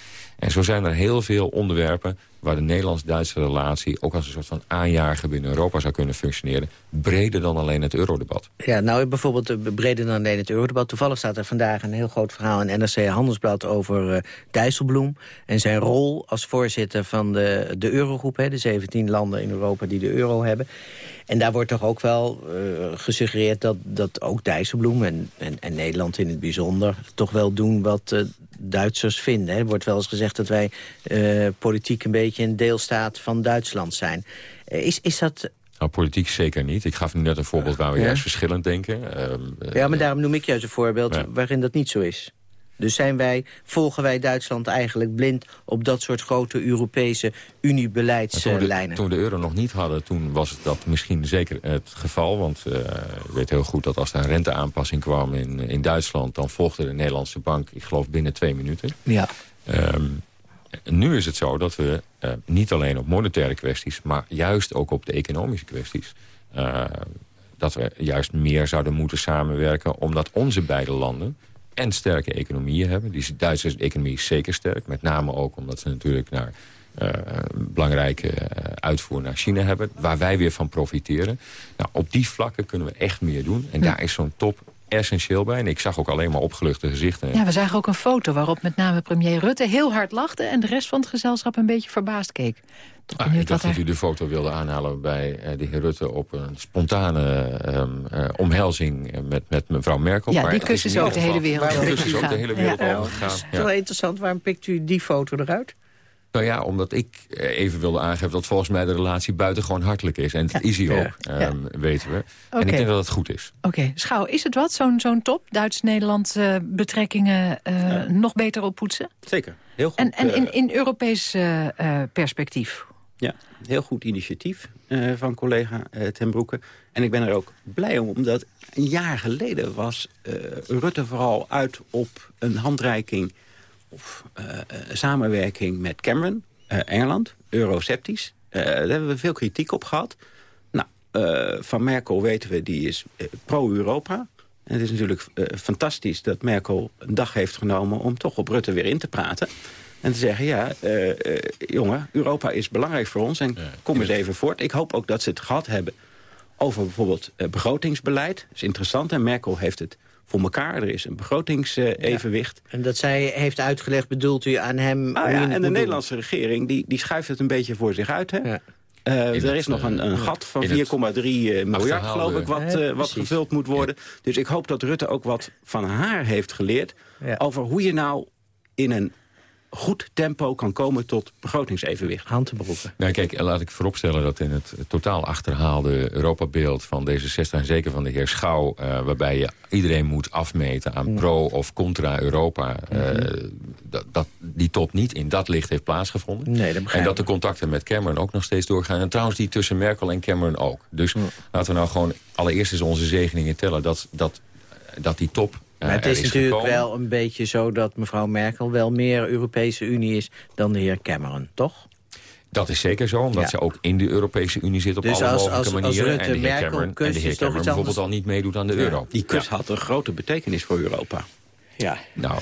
En zo zijn er heel veel onderwerpen waar de Nederlands-Duitse relatie... ook als een soort van aanjager binnen Europa zou kunnen functioneren... breder dan alleen het eurodebat. Ja, nou bijvoorbeeld breder dan alleen het eurodebat. Toevallig staat er vandaag een heel groot verhaal in NRC Handelsblad... over uh, Dijsselbloem en zijn rol als voorzitter van de, de eurogroep... Hè, de 17 landen in Europa die de euro hebben. En daar wordt toch ook wel uh, gesuggereerd dat, dat ook Dijsselbloem... En, en, en Nederland in het bijzonder toch wel doen wat... Uh, Duitsers vinden. Er wordt wel eens gezegd dat wij uh, politiek een beetje een deelstaat van Duitsland zijn. Is, is dat... Nou, politiek zeker niet. Ik gaf nu net een voorbeeld waar we ja. juist verschillend denken. Uh, ja, maar daarom noem ik juist een voorbeeld ja. waarin dat niet zo is. Dus zijn wij, volgen wij Duitsland eigenlijk blind op dat soort grote Europese uniebeleidslijnen? Toen, toen we de euro nog niet hadden, toen was dat misschien zeker het geval. Want uh, je weet heel goed dat als er een renteaanpassing kwam in, in Duitsland... dan volgde de Nederlandse bank, ik geloof binnen twee minuten. Ja. Um, nu is het zo dat we uh, niet alleen op monetaire kwesties... maar juist ook op de economische kwesties... Uh, dat we juist meer zouden moeten samenwerken... omdat onze beide landen en sterke economieën hebben. Die Duitse economie is zeker sterk. Met name ook omdat ze natuurlijk naar uh, belangrijke uh, uitvoer naar China hebben. Waar wij weer van profiteren. Nou, op die vlakken kunnen we echt meer doen. En daar is zo'n top essentieel bij. En ik zag ook alleen maar opgeluchte gezichten. Ja, we zagen ook een foto waarop met name premier Rutte heel hard lachte... en de rest van het gezelschap een beetje verbaasd keek. Ah, ik dacht dat u de foto wilde aanhalen bij uh, de heer Rutte... op een spontane um, uh, omhelzing met, met mevrouw Merkel. Ja, die kussen zo ook de hele wereld over. kussen ook de hele wereld ja. Dat is wel interessant. Waarom pikt u die foto eruit? Nou ja, omdat ik even wilde aangeven dat volgens mij de relatie buitengewoon hartelijk is. En het is hij ook, ja. um, weten we. Okay. En ik denk dat het goed is. Oké, okay. Schouw, is het wat, zo'n zo'n top? Duits-Nederlandse uh, betrekkingen uh, ja. nog beter oppoetsen? Zeker, heel goed. En, en in, in Europees uh, perspectief? Ja, heel goed initiatief van collega Ten Broeke. En ik ben er ook blij om, omdat een jaar geleden was Rutte vooral uit op een handreiking of uh, samenwerking met Cameron, uh, Engeland, euroceptisch. Daar hebben we veel kritiek op gehad. Nou, van Merkel weten we, die is pro-Europa. En het is natuurlijk fantastisch dat Merkel een dag heeft genomen... om toch op Rutte weer in te praten. En te zeggen, ja, jongen, Europa is belangrijk voor ons... en kom eens even voort. Ik hoop ook dat ze het gehad hebben over bijvoorbeeld begrotingsbeleid. Dat is interessant en Merkel heeft het voor elkaar. Er is een begrotingsevenwicht. Ja. En dat zij heeft uitgelegd, bedoelt u aan hem... Ah, ja, en de Nederlandse regering die, die schuift het een beetje voor zich uit. Hè? Ja. Uh, er het, is nog een, een gat van 4,3 miljard, geloof ik, wat, uh, wat gevuld moet worden. Ja. Dus ik hoop dat Rutte ook wat van haar heeft geleerd... over hoe je nou in een goed tempo kan komen tot begrotingsevenwicht. Hand te beroepen. Nou, kijk, laat ik vooropstellen dat in het totaal achterhaalde Europabeeld van D66... en zeker van de heer Schouw, uh, waarbij je iedereen moet afmeten... aan pro of contra Europa, uh, dat, dat die top niet in dat licht heeft plaatsgevonden. Nee, dat en dat de contacten met Cameron ook nog steeds doorgaan. En trouwens die tussen Merkel en Cameron ook. Dus laten we nou gewoon allereerst eens onze zegeningen tellen... dat, dat, dat die top maar het is, is natuurlijk gekomen. wel een beetje zo dat mevrouw Merkel wel meer Europese Unie is dan de heer Cameron, toch? Dat is zeker zo, omdat ja. ze ook in de Europese Unie zit op dus alle als, mogelijke als, manieren. Als Rutte, en de heer Merkel, Cameron, en de heer Cameron bijvoorbeeld al niet meedoet aan de ja. euro. Die kus had een grote betekenis voor Europa. Ja. Nou,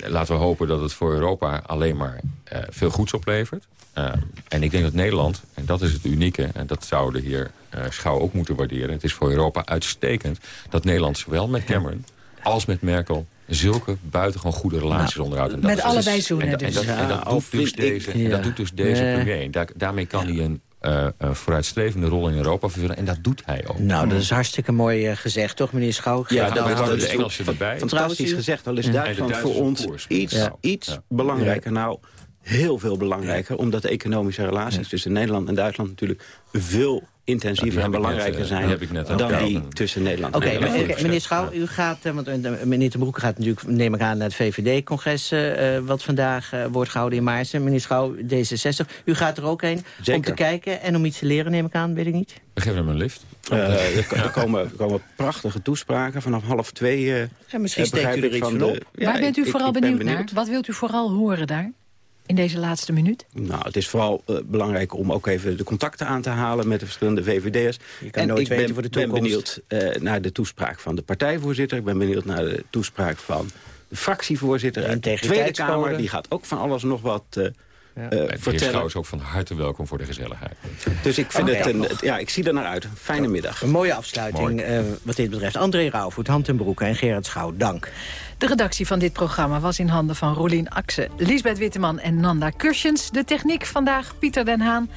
uh, laten we hopen dat het voor Europa alleen maar uh, veel goeds oplevert. Uh, en ik denk dat Nederland, en dat is het unieke... en dat zou de heer Schouw ook moeten waarderen... het is voor Europa uitstekend dat Nederland zowel met Cameron als met Merkel zulke buitengewoon goede relaties nou. En dat met is allebei zoenen en, dus. En dat, en dat, doet, dus deze, ik, ja. en dat doet dus deze nee. premier. Daar, daarmee kan hij een uh, uh, vooruitstrevende rol in Europa vervullen. En dat doet hij ook. Nou, dat is hartstikke mooi uh, gezegd, toch, meneer Schouw? Ja, dat, dat, de Engelsen erbij. Fantastisch gezegd. Al is Duitsland voor ons koers. iets, ja. iets ja. belangrijker. Nou, heel veel belangrijker. Omdat de economische relaties tussen Nederland en Duitsland natuurlijk veel intensiever en belangrijker net, zijn net dan die tussen Nederland en okay, Nederland. Okay, meneer Schouw, u gaat, want meneer Ten Broeke gaat natuurlijk, neem ik aan, naar het VVD-congres... Uh, wat vandaag uh, wordt gehouden in Maarsen. Meneer Schouw, D66, u gaat er ook heen Zeker. om te kijken en om iets te leren, neem ik aan, weet ik niet. We geven hem een lift. Uh, er, er, komen, er komen prachtige toespraken vanaf half twee. ja, misschien steekt u er iets van op. De, ja, Waar bent u ik, vooral ik benieuwd, benieuwd naar? Wat wilt u vooral horen daar? In deze laatste minuut? Nou, het is vooral uh, belangrijk om ook even de contacten aan te halen met de verschillende VVD'ers. Je kan en nooit ik weten ben, voor de toekomst. ben benieuwd uh, naar de toespraak van de partijvoorzitter. Ik ben benieuwd naar de toespraak van de fractievoorzitter. De Tweede Kamer, die gaat ook van alles nog wat... Uh, ja. Uh, vertellen. is ook van harte welkom voor de gezelligheid. Dus ik, vind okay. het een, het, ja, ik zie er naar uit. Fijne middag. Een mooie afsluiting uh, wat dit betreft. André Rauwvoet, Hand en Broek en Gerard Schouw, dank. De redactie van dit programma was in handen van Rolien Akse, Lisbeth Witteman en Nanda Kursjens. De techniek vandaag Pieter den Haan.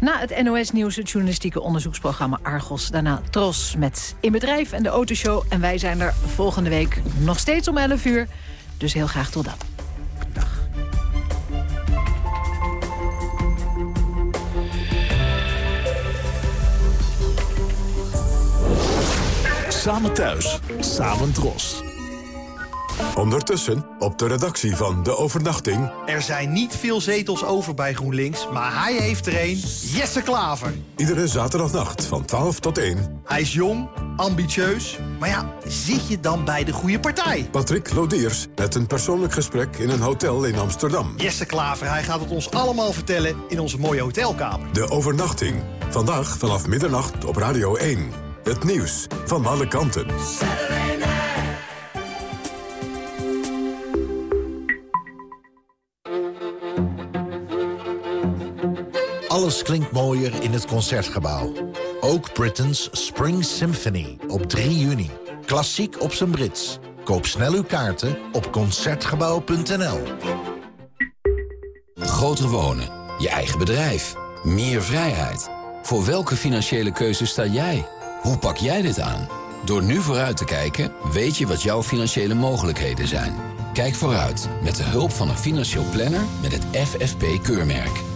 Na het NOS-nieuws het journalistieke onderzoeksprogramma Argos. Daarna Tros met In Bedrijf en de Autoshow. En wij zijn er volgende week nog steeds om 11 uur. Dus heel graag tot dan. Dag. Samen thuis, samen Tros. Ondertussen op de redactie van De Overnachting... Er zijn niet veel zetels over bij GroenLinks, maar hij heeft er een. Jesse Klaver. Iedere zaterdagnacht van 12 tot 1. Hij is jong, ambitieus, maar ja, zit je dan bij de goede partij? Patrick Lodiers met een persoonlijk gesprek in een hotel in Amsterdam. Jesse Klaver, hij gaat het ons allemaal vertellen in onze mooie hotelkamer. De Overnachting. Vandaag vanaf middernacht op Radio 1. Het nieuws van alle kanten. Alles klinkt mooier in het Concertgebouw. Ook Britain's Spring Symphony op 3 juni. Klassiek op zijn Brits. Koop snel uw kaarten op Concertgebouw.nl. Groter wonen, je eigen bedrijf, meer vrijheid. Voor welke financiële keuze sta jij? Hoe pak jij dit aan? Door nu vooruit te kijken, weet je wat jouw financiële mogelijkheden zijn. Kijk vooruit met de hulp van een financieel planner met het FFP-keurmerk.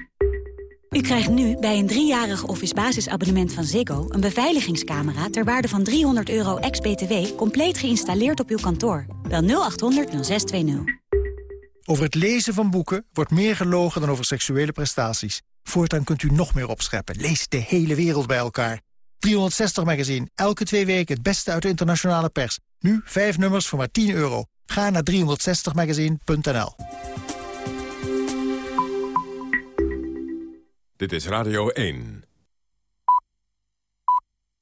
U krijgt nu bij een driejarig Office basisabonnement van Ziggo... een beveiligingscamera ter waarde van 300 euro ex-BTW... compleet geïnstalleerd op uw kantoor. Bel 0800 0620. Over het lezen van boeken wordt meer gelogen dan over seksuele prestaties. Voortaan kunt u nog meer opscheppen. Lees de hele wereld bij elkaar. 360 Magazine, elke twee weken het beste uit de internationale pers. Nu vijf nummers voor maar 10 euro. Ga naar 360magazine.nl. Dit is Radio 1.